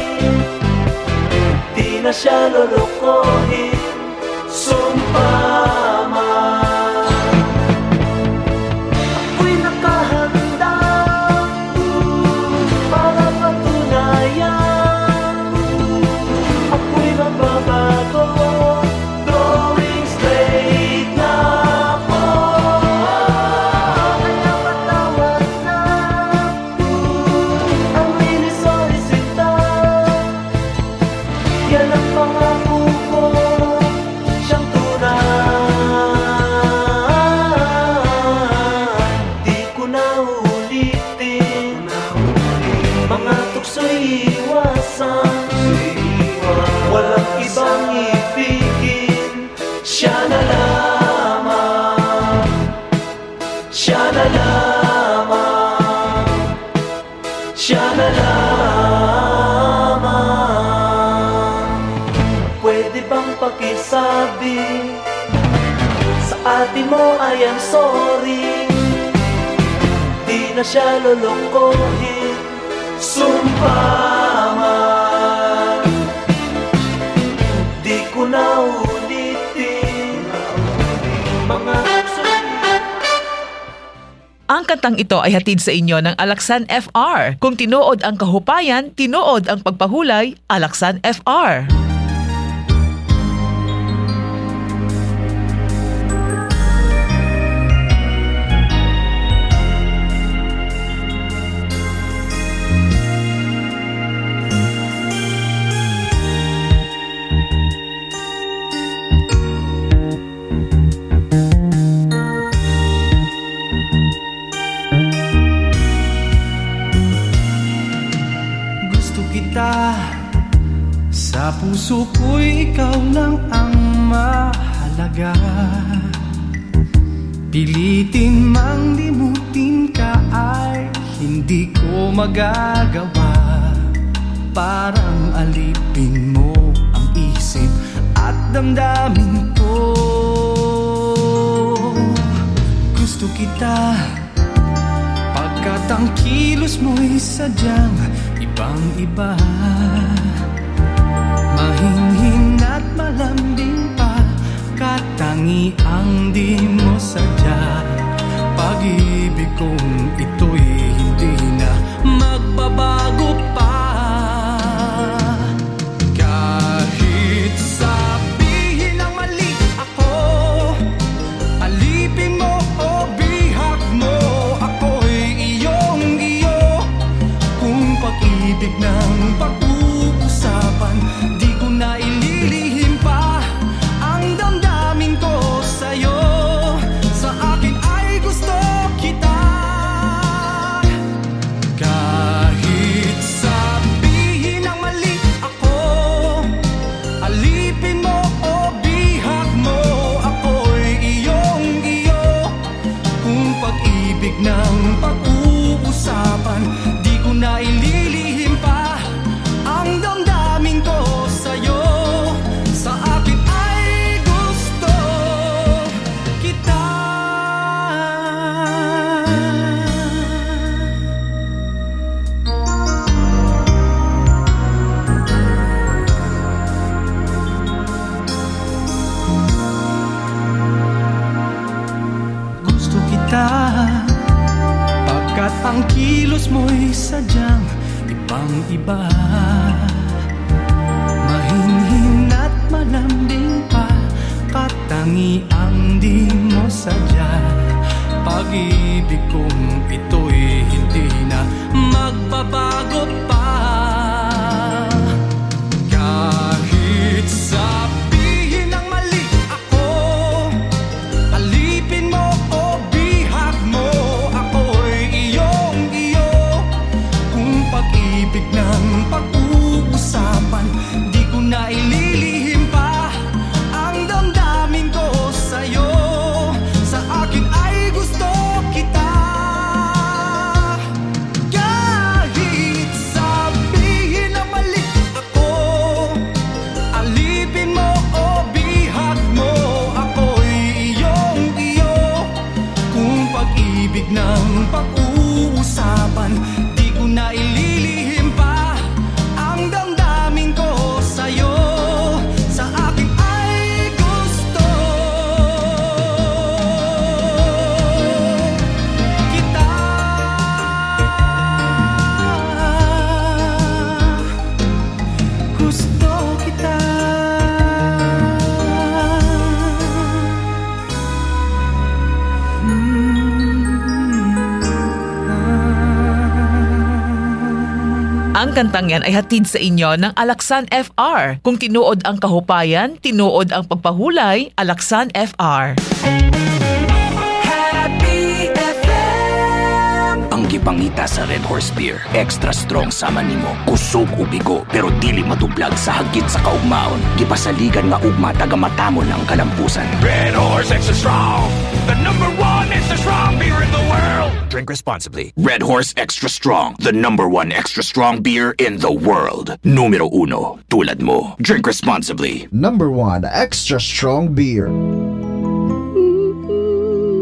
Di na siya lulukohin Sumpah sorry. Di na siya lolokohin Sumpaman Di ko na ulitin Mga ang kantang ito ay hatid sa inyo ng Alaksan FR. Kung tinood ang kahupayan, tinood ang pagpahulay, Alaksan FR. puso ko'y ikaw lang ang mahalaga. Pilitin mang limutin ka ay hindi ko magagawa. Parang alipin mo ang isip at damdamin ko. Gusto kita pagkat ang kilos mo'y sadyang ibang iba lalambing pa Katangi ang di mo sadya. Pag-ibig kong ito'y hindi na magbabago. Iba Mahinhin at malambing pa Katangiang di mo sadya. Pag-ibig kong kantang yan ay hatid sa inyo ng Alaksan FR. Kung tinuod ang kahupayan, tinuod ang pagpahulay, Alaksan FR. Ang gipangita sa Red Horse Beer, extra strong sama nimo. Kusog ubigo pero dili matublag sa hagit sa kaugmaon. Gipasaligan nga ugma taga matamon ang kalampusan. Red Horse Extra Strong, the number Drink responsibly. Red Horse Extra Strong, the number one extra strong beer in the world. Numero uno, tulad mo. Drink responsibly. Number one extra strong beer.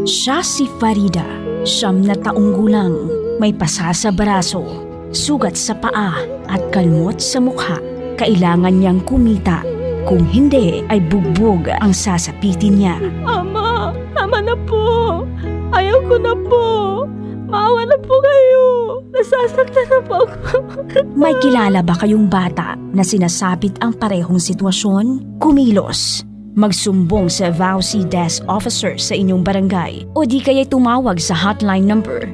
Siya si Farida, siyam na taong gulang, may pasa sa braso, sugat sa paa at kalmot sa mukha. Kailangan niyang kumita. Kung hindi ay bugbog ang sasapitin niya. Ama! Tama na po! Ayaw ko na po! Maawa na po kayo! Nasasaktan na po ako! May kilala ba kayong bata na sinasabit ang parehong sitwasyon? Kumilos. Magsumbong sa VAUSI Desk Officer sa inyong barangay o di kaya tumawag sa hotline number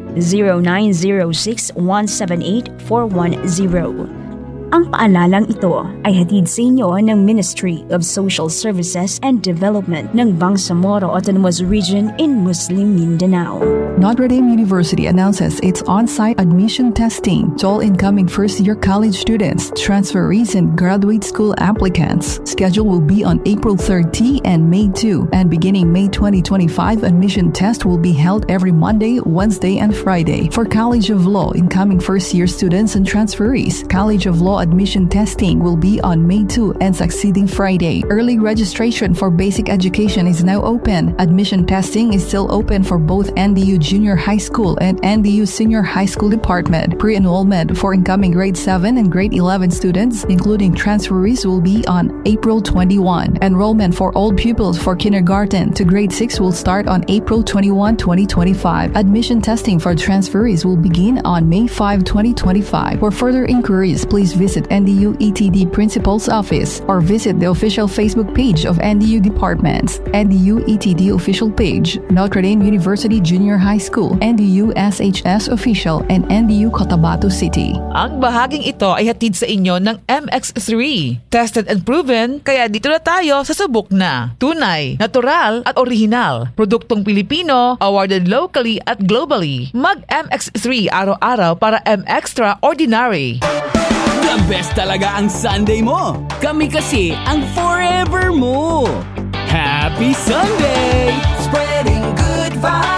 0906-178-410. Ang paalalang ito ay hatid sa inyo ng Ministry of Social Services and Development ng Bangsamoro Autonomous Region in Muslim Mindanao. Notre Dame University announces its on-site admission testing to all incoming first-year college students, transferees, and graduate school applicants. Schedule will be on April 30 and May 2, and beginning May 2025, admission test will be held every Monday, Wednesday, and Friday. For College of Law, incoming first-year students and transferees, College of Law Admission testing will be on May 2 and succeeding Friday. Early registration for basic education is now open. Admission testing is still open for both NDU Junior High School and NDU Senior High School Department. Pre-enrollment for incoming grade 7 and grade 11 students, including transferees, will be on April 21. Enrollment for all pupils for kindergarten to grade 6 will start on April 21, 2025. Admission testing for transferees will begin on May 5, 2025. For further inquiries, please visit NDU ETD Principal's Office or visit the official Facebook page of NDU Departments, NDU ETD official page, Notre Dame University Junior High School, NDU SHS official, and NDU Cotabato City. Ang bahaging ito ay hatid sa inyo ng MX3. Tested and proven, kaya dito na tayo sa subok na. Tunay, natural at original. Produktong Pilipino, awarded locally at globally. Mag MX3 araw-araw para M Extra Ordinary. The best talaga ang Sunday mo. Kami kasi ang forever mo. Happy Sunday! Spreading good vibes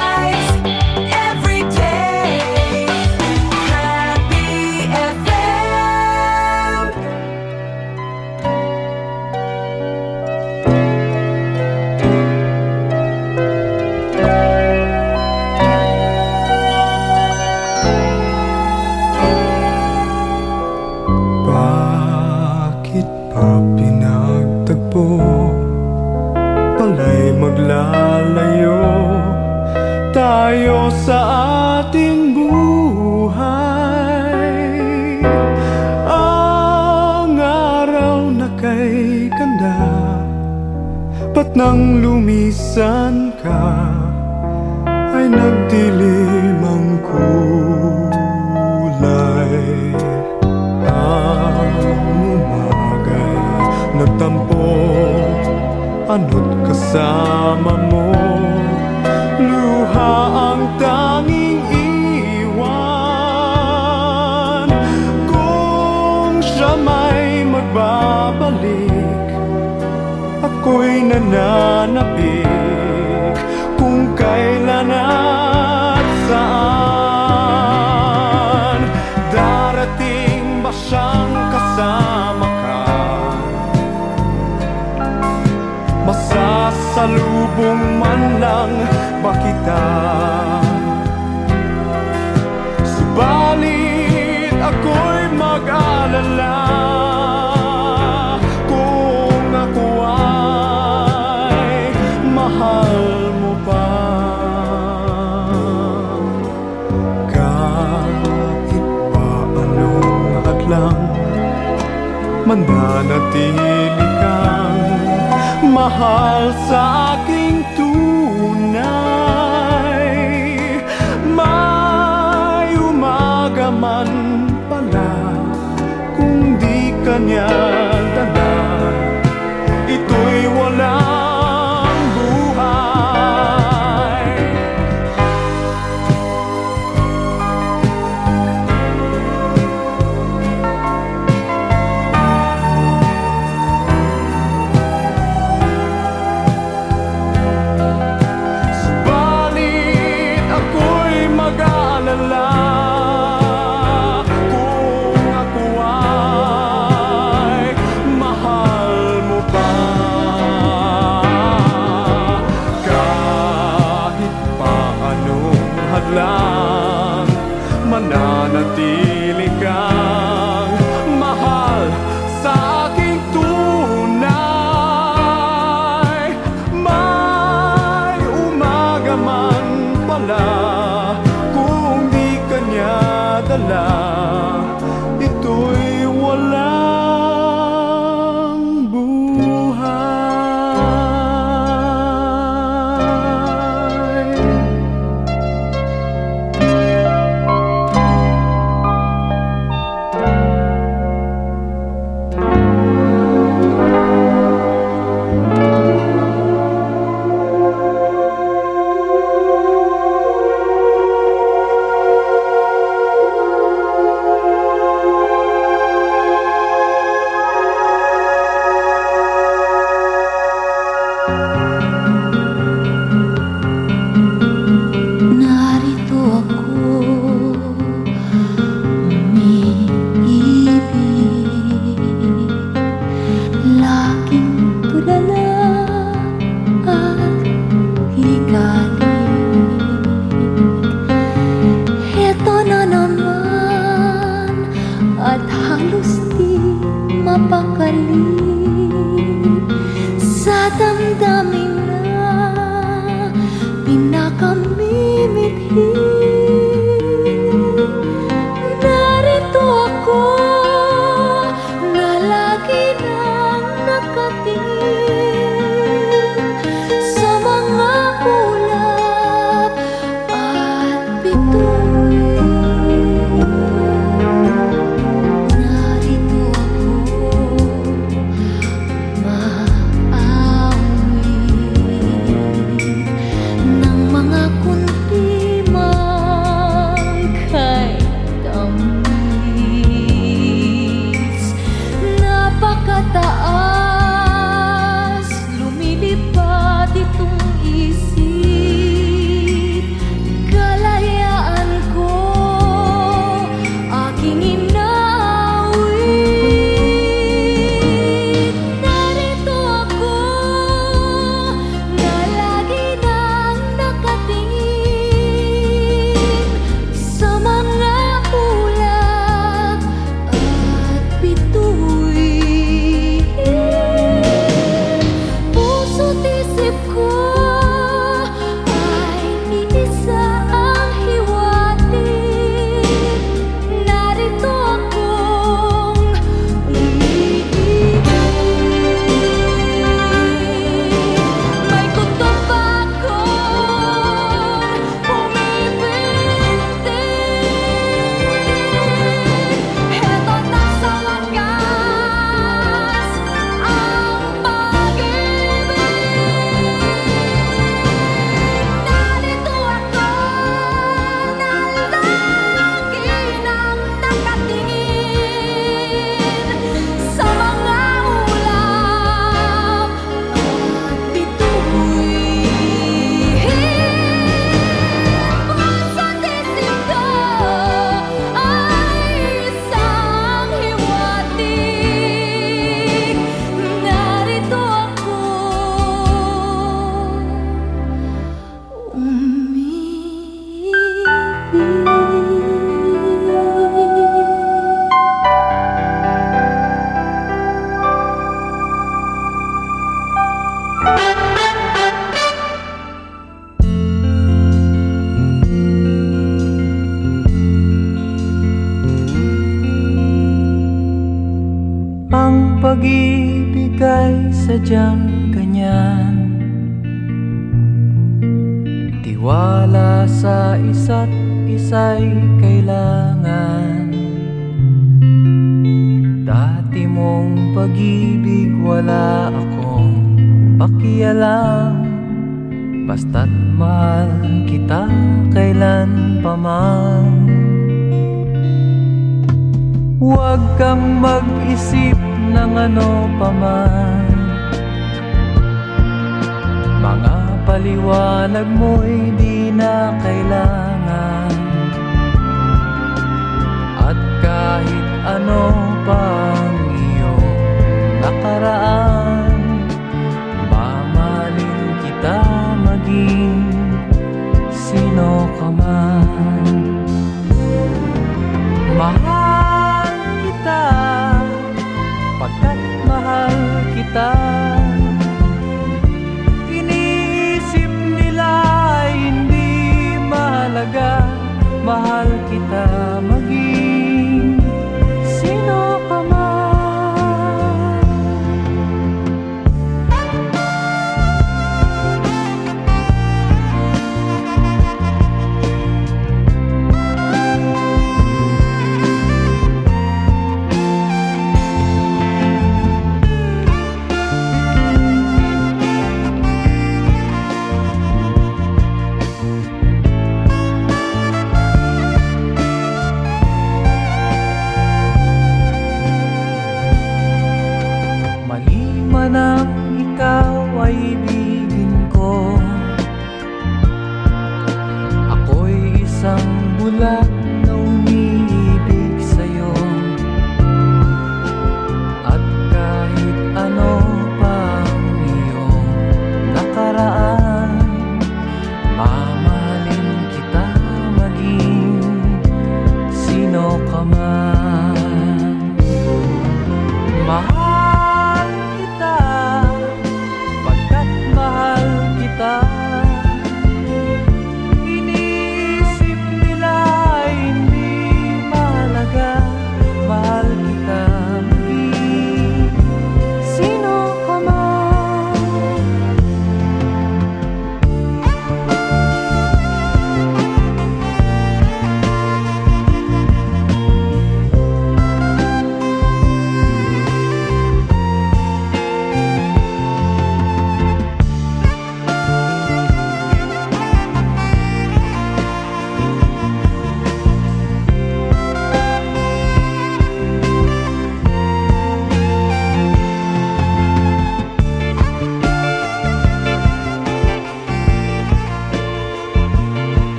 sa ating buhay. Ang araw na kay ganda Ba't nang lumisan ka Ay nagdilim ang kulay. Ang umagay nagtampo Ano't kasama mo nananapik Kung kailan at saan. Darating ba siyang kasama ka? Masasalubong man lang ba kita Mananatili kang mahal sa aking tunay. May umaga man pala Kung di ka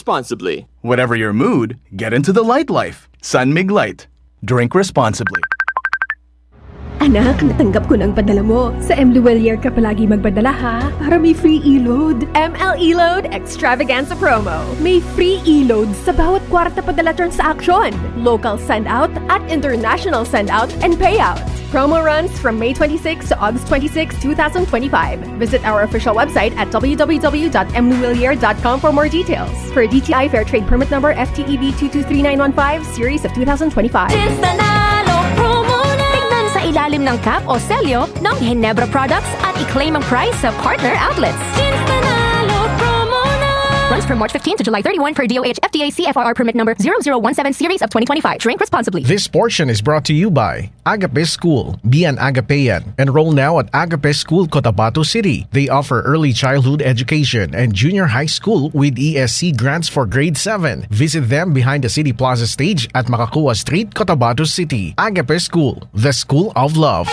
responsibly. Whatever your mood, get into the light life. San Mig Light. Drink responsibly. Anak, natanggap ko ng padala mo. Sa M. Luwelier ka palagi magpadala ha, para may free e-load. ML E-Load Extravaganza Promo. May free e-load sa bawat kwarta padala transaction. Local send-out at international send-out and payout. Promo runs from May 26 to August 26, 2025. Visit our official website at www.mluwilier.com for more details. For DTI Fair Trade Permit Number FTEB 223915, Series of 2025. Panalo promo na! Tignan sa ilalim ng cap o selyo ng Ginebra products at i-claim ang price sa partner outlets. Panalo promo na! Runs from March 15 to July 31 per DOH FDA CFR permit number 0017 series of 2025. Drink responsibly. This portion is brought to you by Agape School. Be an Agapean. Enroll now at Agape School, Cotabato City. They offer early childhood education and junior high school with ESC grants for grade 7. Visit them behind the City Plaza stage at Makakua Street, Cotabato City. Agape School, the school of love.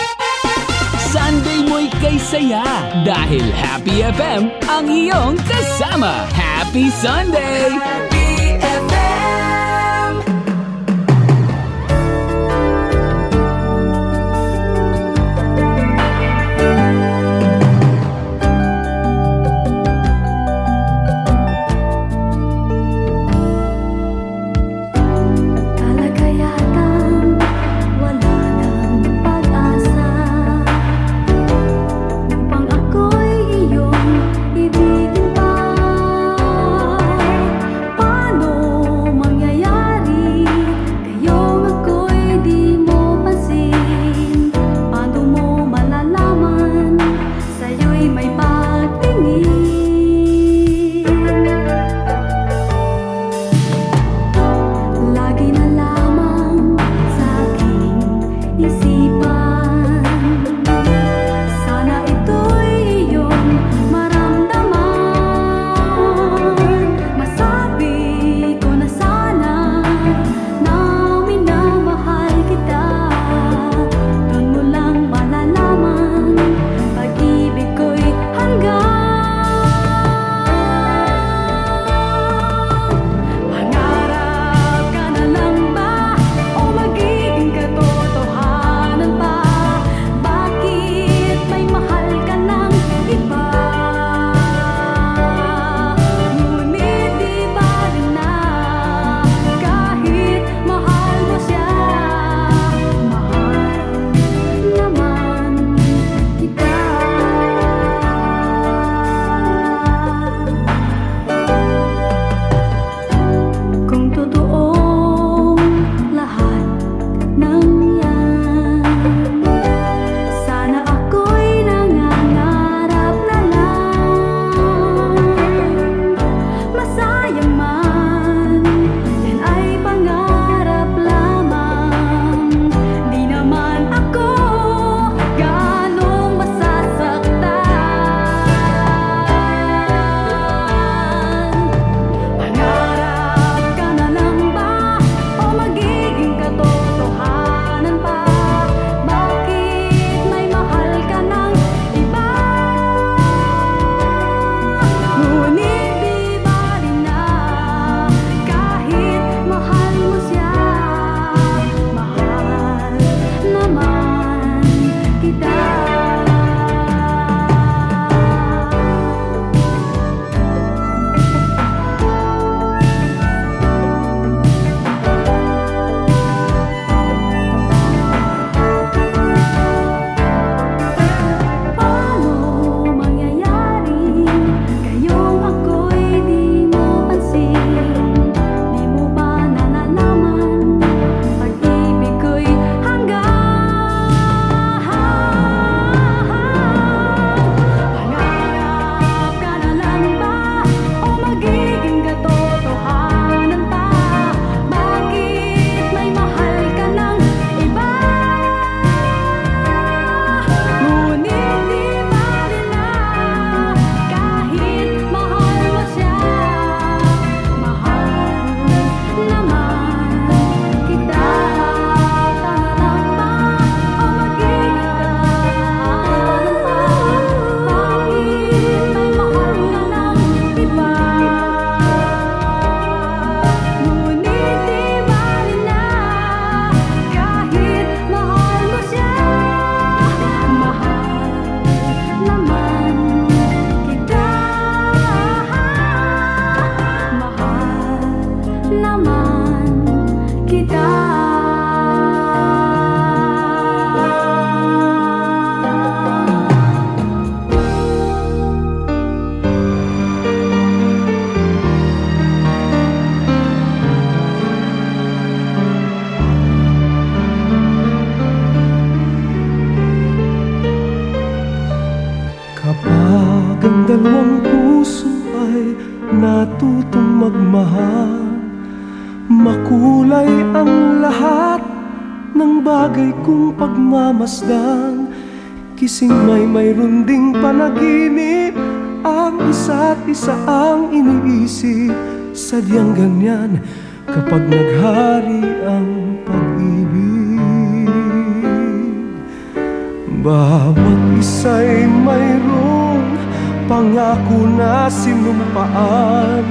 Sunday mo'y kay saya dahil Happy FM ang iyong kasama. Happy Sunday! masdan Kising may mayroon ding panaginip. Ang isa't isa ang iniisip. Sadyang ganyan kapag naghari ang pag-ibig. Bawat isa'y mayroong pangako na sinumpaan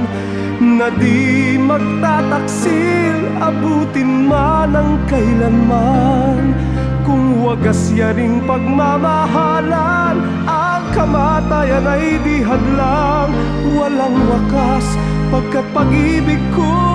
na di magtataksil abutin man ang kailanman. Kung wagas yaring pagmamahalan Ang kamatayan ay di hadlang. Walang wakas pagkat pag-ibig ko.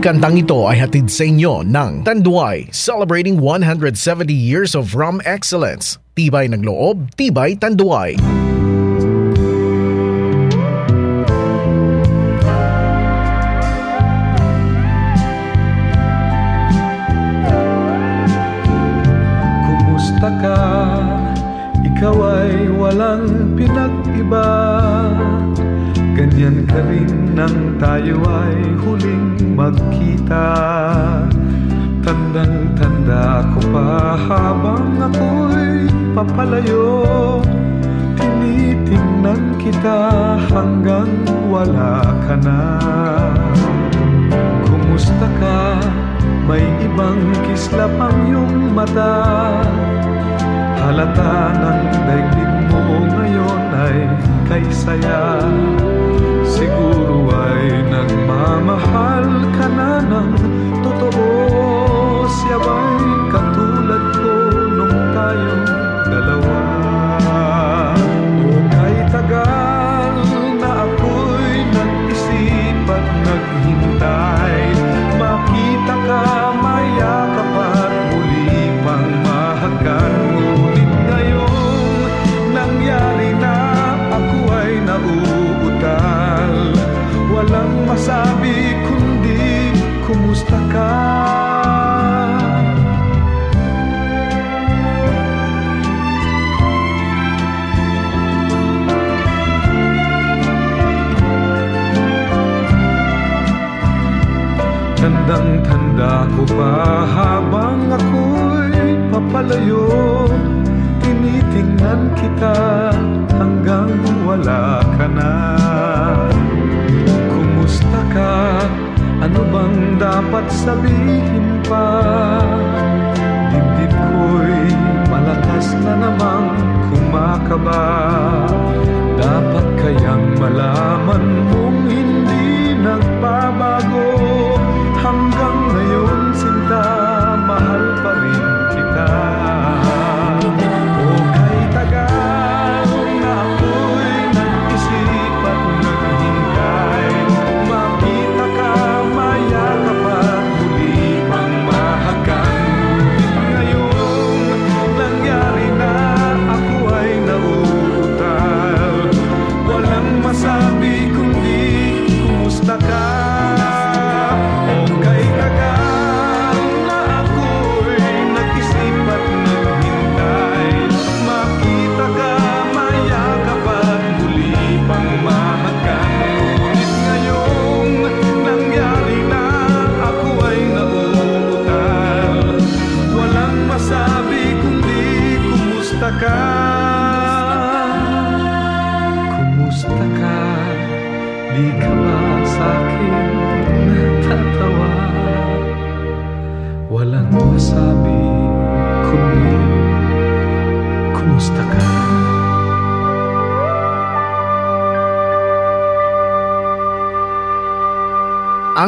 Ang kantang ito ay hatid sa inyo ng Tanduay, celebrating 170 years of rum excellence. Tibay ng loob, tibay Tanduay.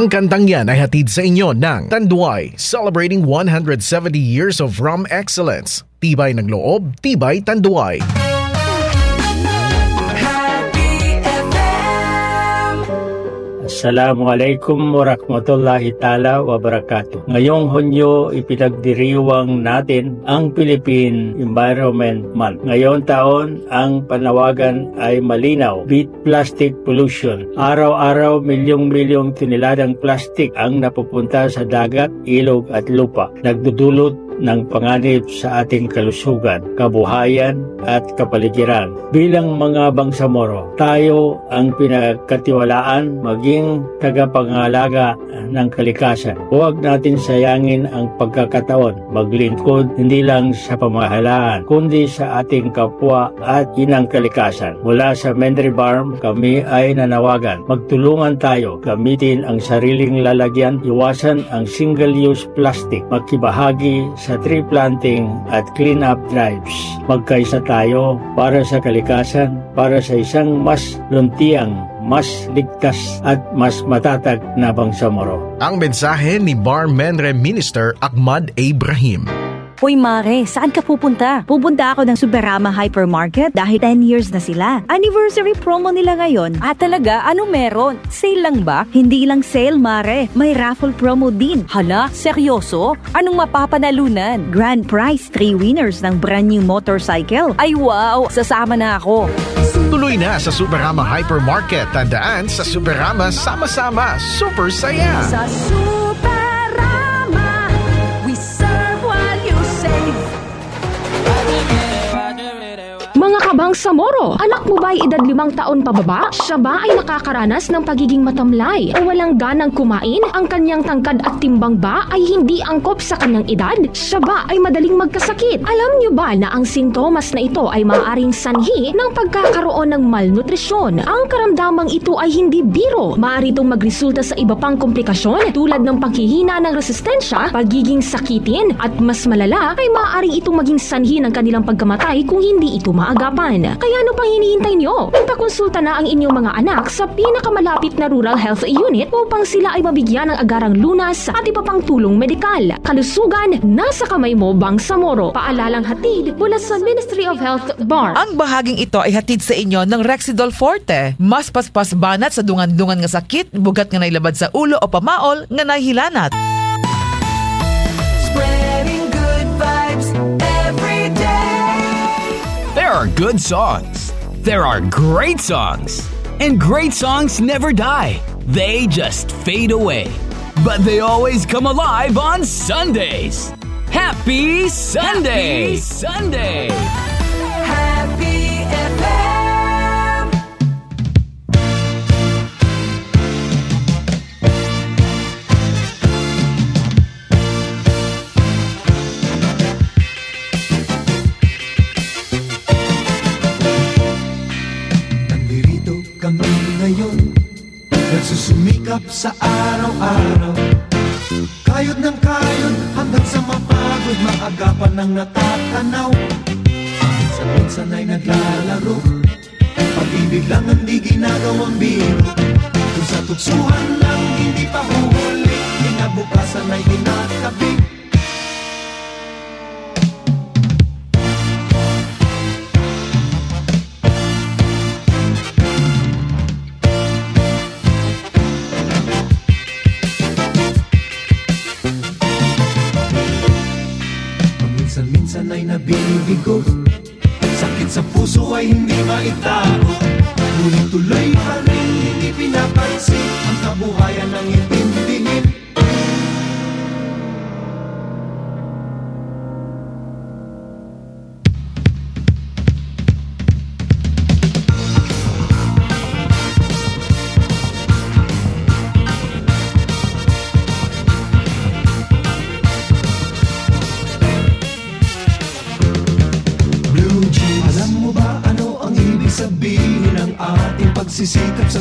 Ang kantang yan ay hatid sa inyo ng Tanduay, celebrating 170 years of rum excellence. Tibay ng loob, tibay Tanduay. Assalamualaikum warahmatullahi ta'ala wabarakatuh. Ngayong Hunyo, ipinagdiriwang natin ang Philippine Environment Month. Ngayon taon, ang panawagan ay malinaw, beat plastic pollution. Araw-araw, milyong-milyong tiniladang plastic ang napupunta sa dagat, ilog at lupa. Nagdudulot ng panganib sa ating kalusugan, kabuhayan at kapaligiran. Bilang mga bangsamoro, tayo ang pinagkatiwalaan maging tagapangalaga ng kalikasan. Huwag natin sayangin ang pagkakataon maglingkod hindi lang sa pamahalaan, kundi sa ating kapwa at inang kalikasan. Mula sa Mendry Farm, kami ay nanawagan. Magtulungan tayo, gamitin ang sariling lalagyan, iwasan ang single-use plastic, magkibahagi sa tree planting at clean-up drives. Magkaisa tayo para sa kalikasan, para sa isang mas luntiang, mas ligtas at mas matatag na bangsamoro. Ang mensahe ni Bar Menre Minister Ahmad Ibrahim. Uy Mare, saan ka pupunta? Pupunta ako ng Superama Hypermarket dahil 10 years na sila. Anniversary promo nila ngayon. Ah talaga? Ano meron? Sale lang ba? Hindi lang sale, Mare. May raffle promo din. Hala, seryoso? Anong mapapanalunan? Grand prize, 3 winners ng brand new motorcycle. Ay wow, sasama na ako. Tuloy na sa Superama Hypermarket. Tandaan sa Superama, sama-sama, super saya! Sa Superama, Mga kabang Samoro, anak mo ba ay edad limang taon pababa? Siya ba ay nakakaranas ng pagiging matamlay o walang ganang kumain? Ang kanyang tangkad at timbang ba ay hindi angkop sa kanyang edad? Siya ba ay madaling magkasakit? Alam niyo ba na ang sintomas na ito ay maaaring sanhi ng pagkakaroon ng malnutrisyon? Ang karamdamang ito ay hindi biro. Maaari itong magresulta sa iba pang komplikasyon tulad ng paghihina ng resistensya, pagiging sakitin, at mas malala ay maaari itong maging sanhi ng kanilang pagkamatay kung hindi ito maagapan. Kaya ano pang hinihintay nyo? Ipakonsulta na ang inyong mga anak sa pinakamalapit na rural health unit upang sila ay mabigyan ng agarang lunas at iba pang tulong medikal. Kalusugan, nasa kamay mo, Bang Samoro. Paalalang hatid mula sa Ministry of Health, BAR. Ang bahaging ito ay hatid sa inyo ng Rexidol Forte. Mas paspas banat sa dungan-dungan nga sakit, bugat nga nailabad sa ulo o pamaol nga nahilanat. Spreading There are good songs. There are great songs. And great songs never die. They just fade away. But they always come alive on Sundays. Happy Sunday! Happy Sunday! Kami ngayon. Nagsusumikap sa araw-araw. Kayod ng kayod hanggang sa mapagod Maagapan ng natatanaw. Minsan-minsan ay naglalaro Pag-ibig lang ang di ginagawang biro. Kung sa tuksuhan lang hindi pa huli Kinabukasan ay tinatabi Minsan-minsan ay nabibigo Sakit sa puso ay hindi maitago. Ngunit tuloy pa rin hindi pinapansin Ang kabuhayan ng itindihin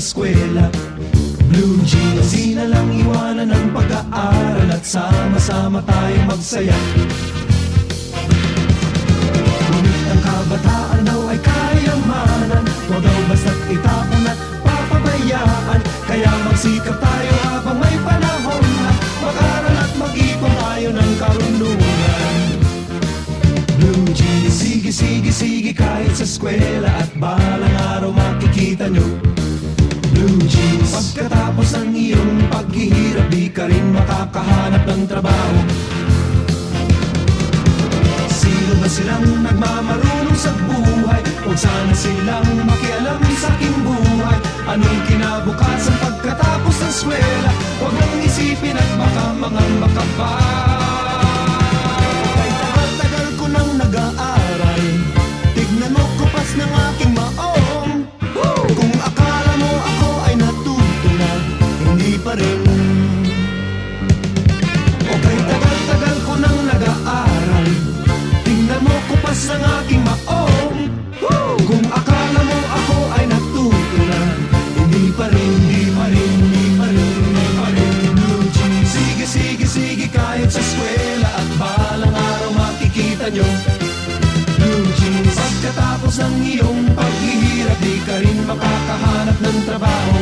eskwela? Blue jeans Di na lang iwanan ang pag-aaral at sama-sama tayo magsaya. Ngunit ang kabataan daw ay kayamanan Huwag daw basta't itapon at papabayaan. Kaya magsikap tayo habang may panahon at Mag-aral at mag-ipon tayo ng karunungan. Blue jeans Sige, sige, sige kahit sa eskwela At balang araw makikita nyo Blue jeans Pagkatapos ng iyong paghihirap Di ka rin makakahanap ng trabaho Sino ba silang nagmamarunong sa buhay? Huwag sana silang makialam sa aking buhay Anong kinabukasan pagkatapos ng eskwela? Huwag nang isipin at baka mga makaba ng trabaho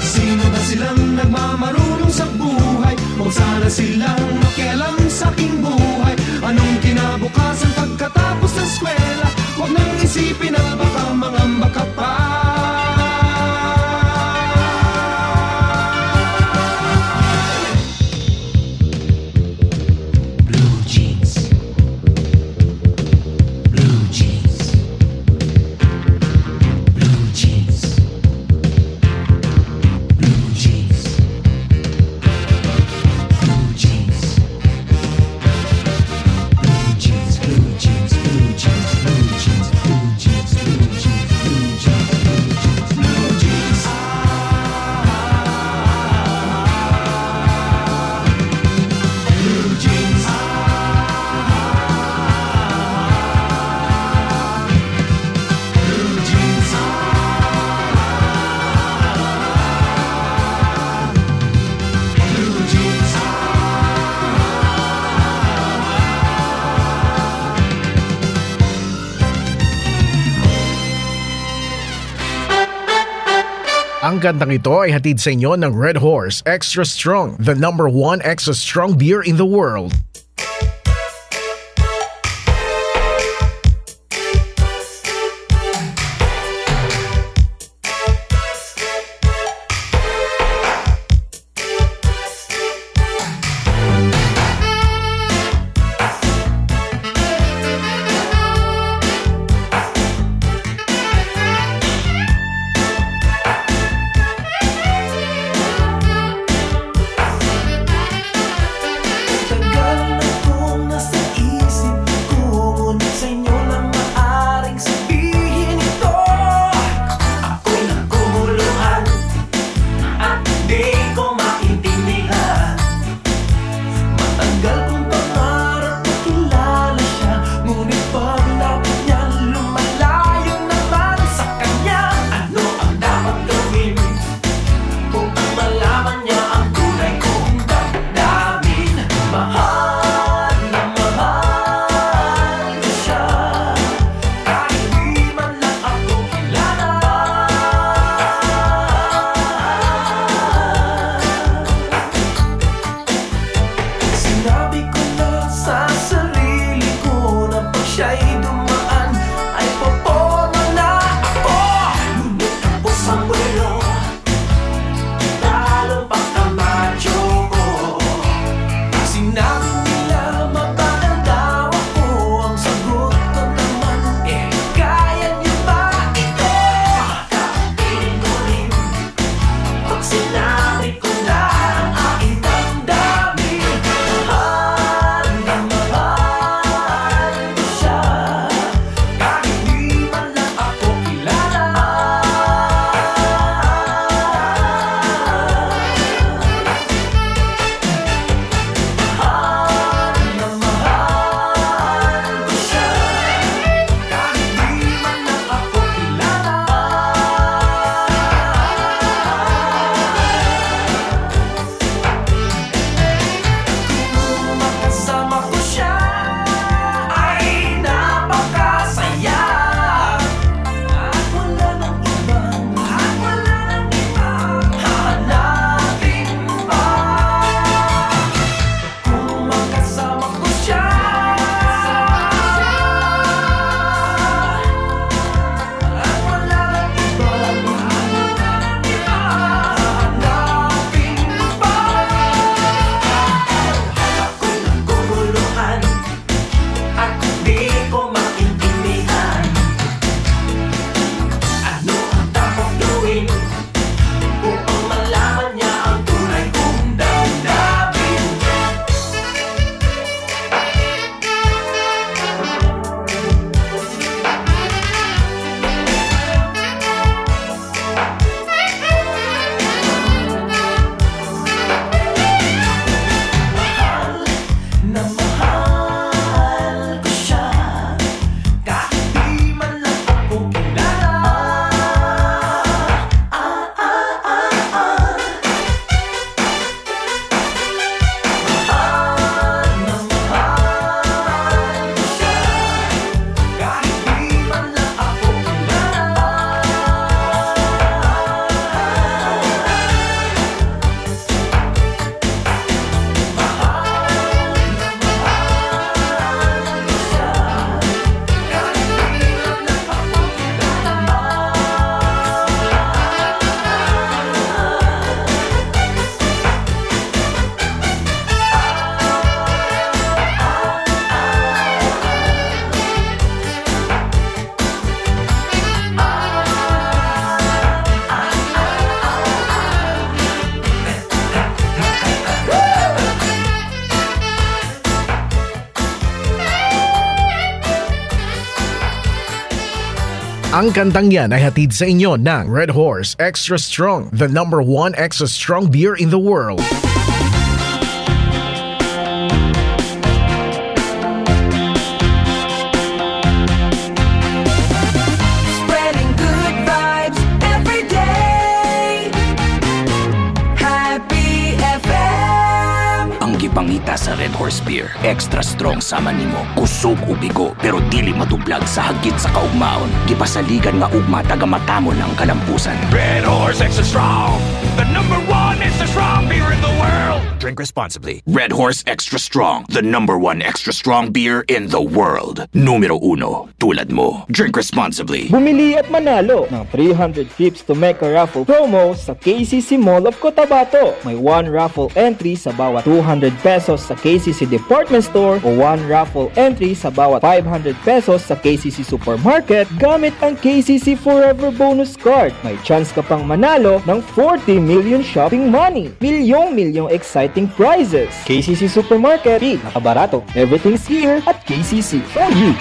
Sino ba silang nagmamarunong sa buhay? O sana silang makialam sa aking buhay Anong kinabukasan pagkatapos ng eskwela? Huwag nang isipin na baka mangamba ka pa Ang kantang ito ay hatid sa inyo ng Red Horse Extra Strong, the number one extra strong beer in the world. Ang kantang yan ay hatid sa inyo ng Red Horse Extra Strong, the number one extra strong beer in the world. Extra strong sama nimo. Kusog ubigo pero dili matublag sa hagit sa kaugmaon. Gipasaligan nga ugma taga matamon ang kalampusan. Red Horse Extra Strong, the number one extra strong beer in the world. Drink responsibly. Red Horse Extra Strong, the number one extra strong beer in the world. Numero uno, tulad mo. Drink responsibly. Bumili at manalo ng 300 pips to make a raffle promo sa KCC Mall of Cotabato. May one raffle entry sa bawat 200 pesos sa KCC Department Store o one raffle entry sa bawat 500 pesos sa KCC Supermarket gamit ang KCC Forever Bonus Card. May chance ka pang manalo ng 40 million shopping money. Milyong-milyong exciting prizes. KCC Supermarket, nakabarato. Everything's here at KCC. For you!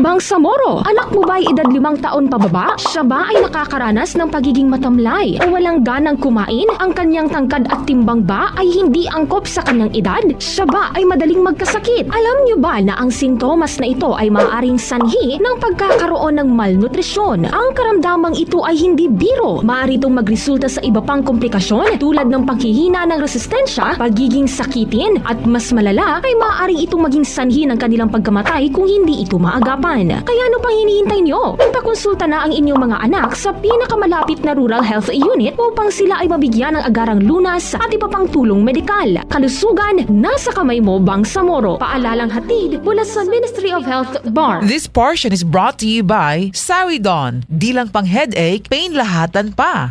Mga kabang Samoro, anak mo ba ay edad limang taon pababa? Siya ba ay nakakaranas ng pagiging matamlay o walang ganang kumain? Ang kanyang tangkad at timbang ba ay hindi angkop sa kanyang edad? Siya ba ay madaling magkasakit? Alam niyo ba na ang sintomas na ito ay maaaring sanhi ng pagkakaroon ng malnutrisyon? Ang karamdamang ito ay hindi biro. Maaari itong magresulta sa iba pang komplikasyon tulad ng paghihina ng resistensya, pagiging sakitin, at mas malala ay maaaring itong maging sanhi ng kanilang pagkamatay kung hindi ito maagapan. Kaya ano pang hinihintay nyo? Ipakonsulta na ang inyong mga anak sa pinakamalapit na rural health unit upang sila ay mabigyan ng agarang lunas at iba pang tulong medikal. Kalusugan, nasa kamay mo, Bang Samoro. Paalalang hatid mula sa Ministry of Health Bar. This portion is brought to you by Saridon. Di lang pang headache, pain lahatan pa.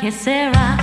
que será?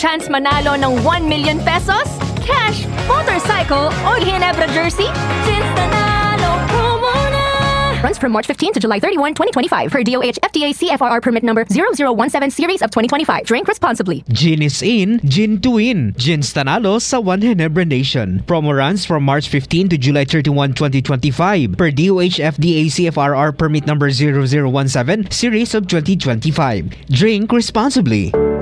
Chance manalo ng 1 million pesos, cash, motorcycle, o Ginebra jersey? Jeans Nanalo promo na! Runs from March 15 to July 31, 2025 per DOH FDA CFRR permit number 0017 series of 2025. Drink responsibly. Gin is in, Gin to win. Gin Stanalo sa One Ginebra Nation. Promo runs from March 15 to July 31, 2025 per DOH FDA CFRR permit number 0017 series of 2025. Drink responsibly.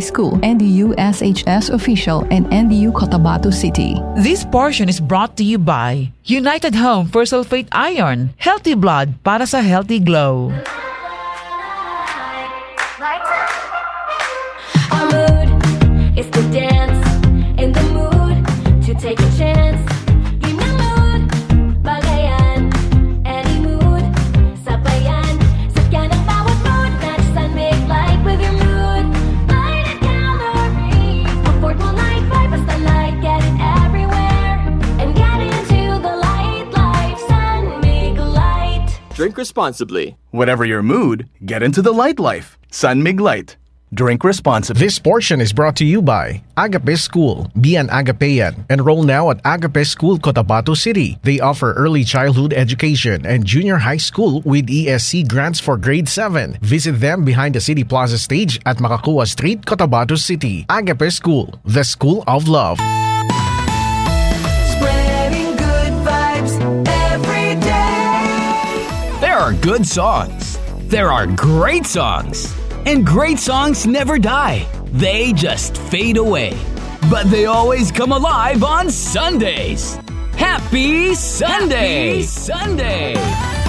School, NDU SHS official, and NDU Cotabato City. This portion is brought to you by United Home for Sulfate Iron, Healthy Blood para sa healthy glow. Drink responsibly. Whatever your mood, get into the light life. San Mig Light. Drink responsibly. This portion is brought to you by Agape School. Be an Agapean. Enroll now at Agape School, Cotabato City. They offer early childhood education and junior high school with ESC grants for grade 7. Visit them behind the City Plaza stage at Makakua Street, Cotabato City. Agape School, the school of love. Good songs. There are great songs. And great songs never die. They just fade away. But they always come alive on Sundays. Happy Sunday! Happy Sunday!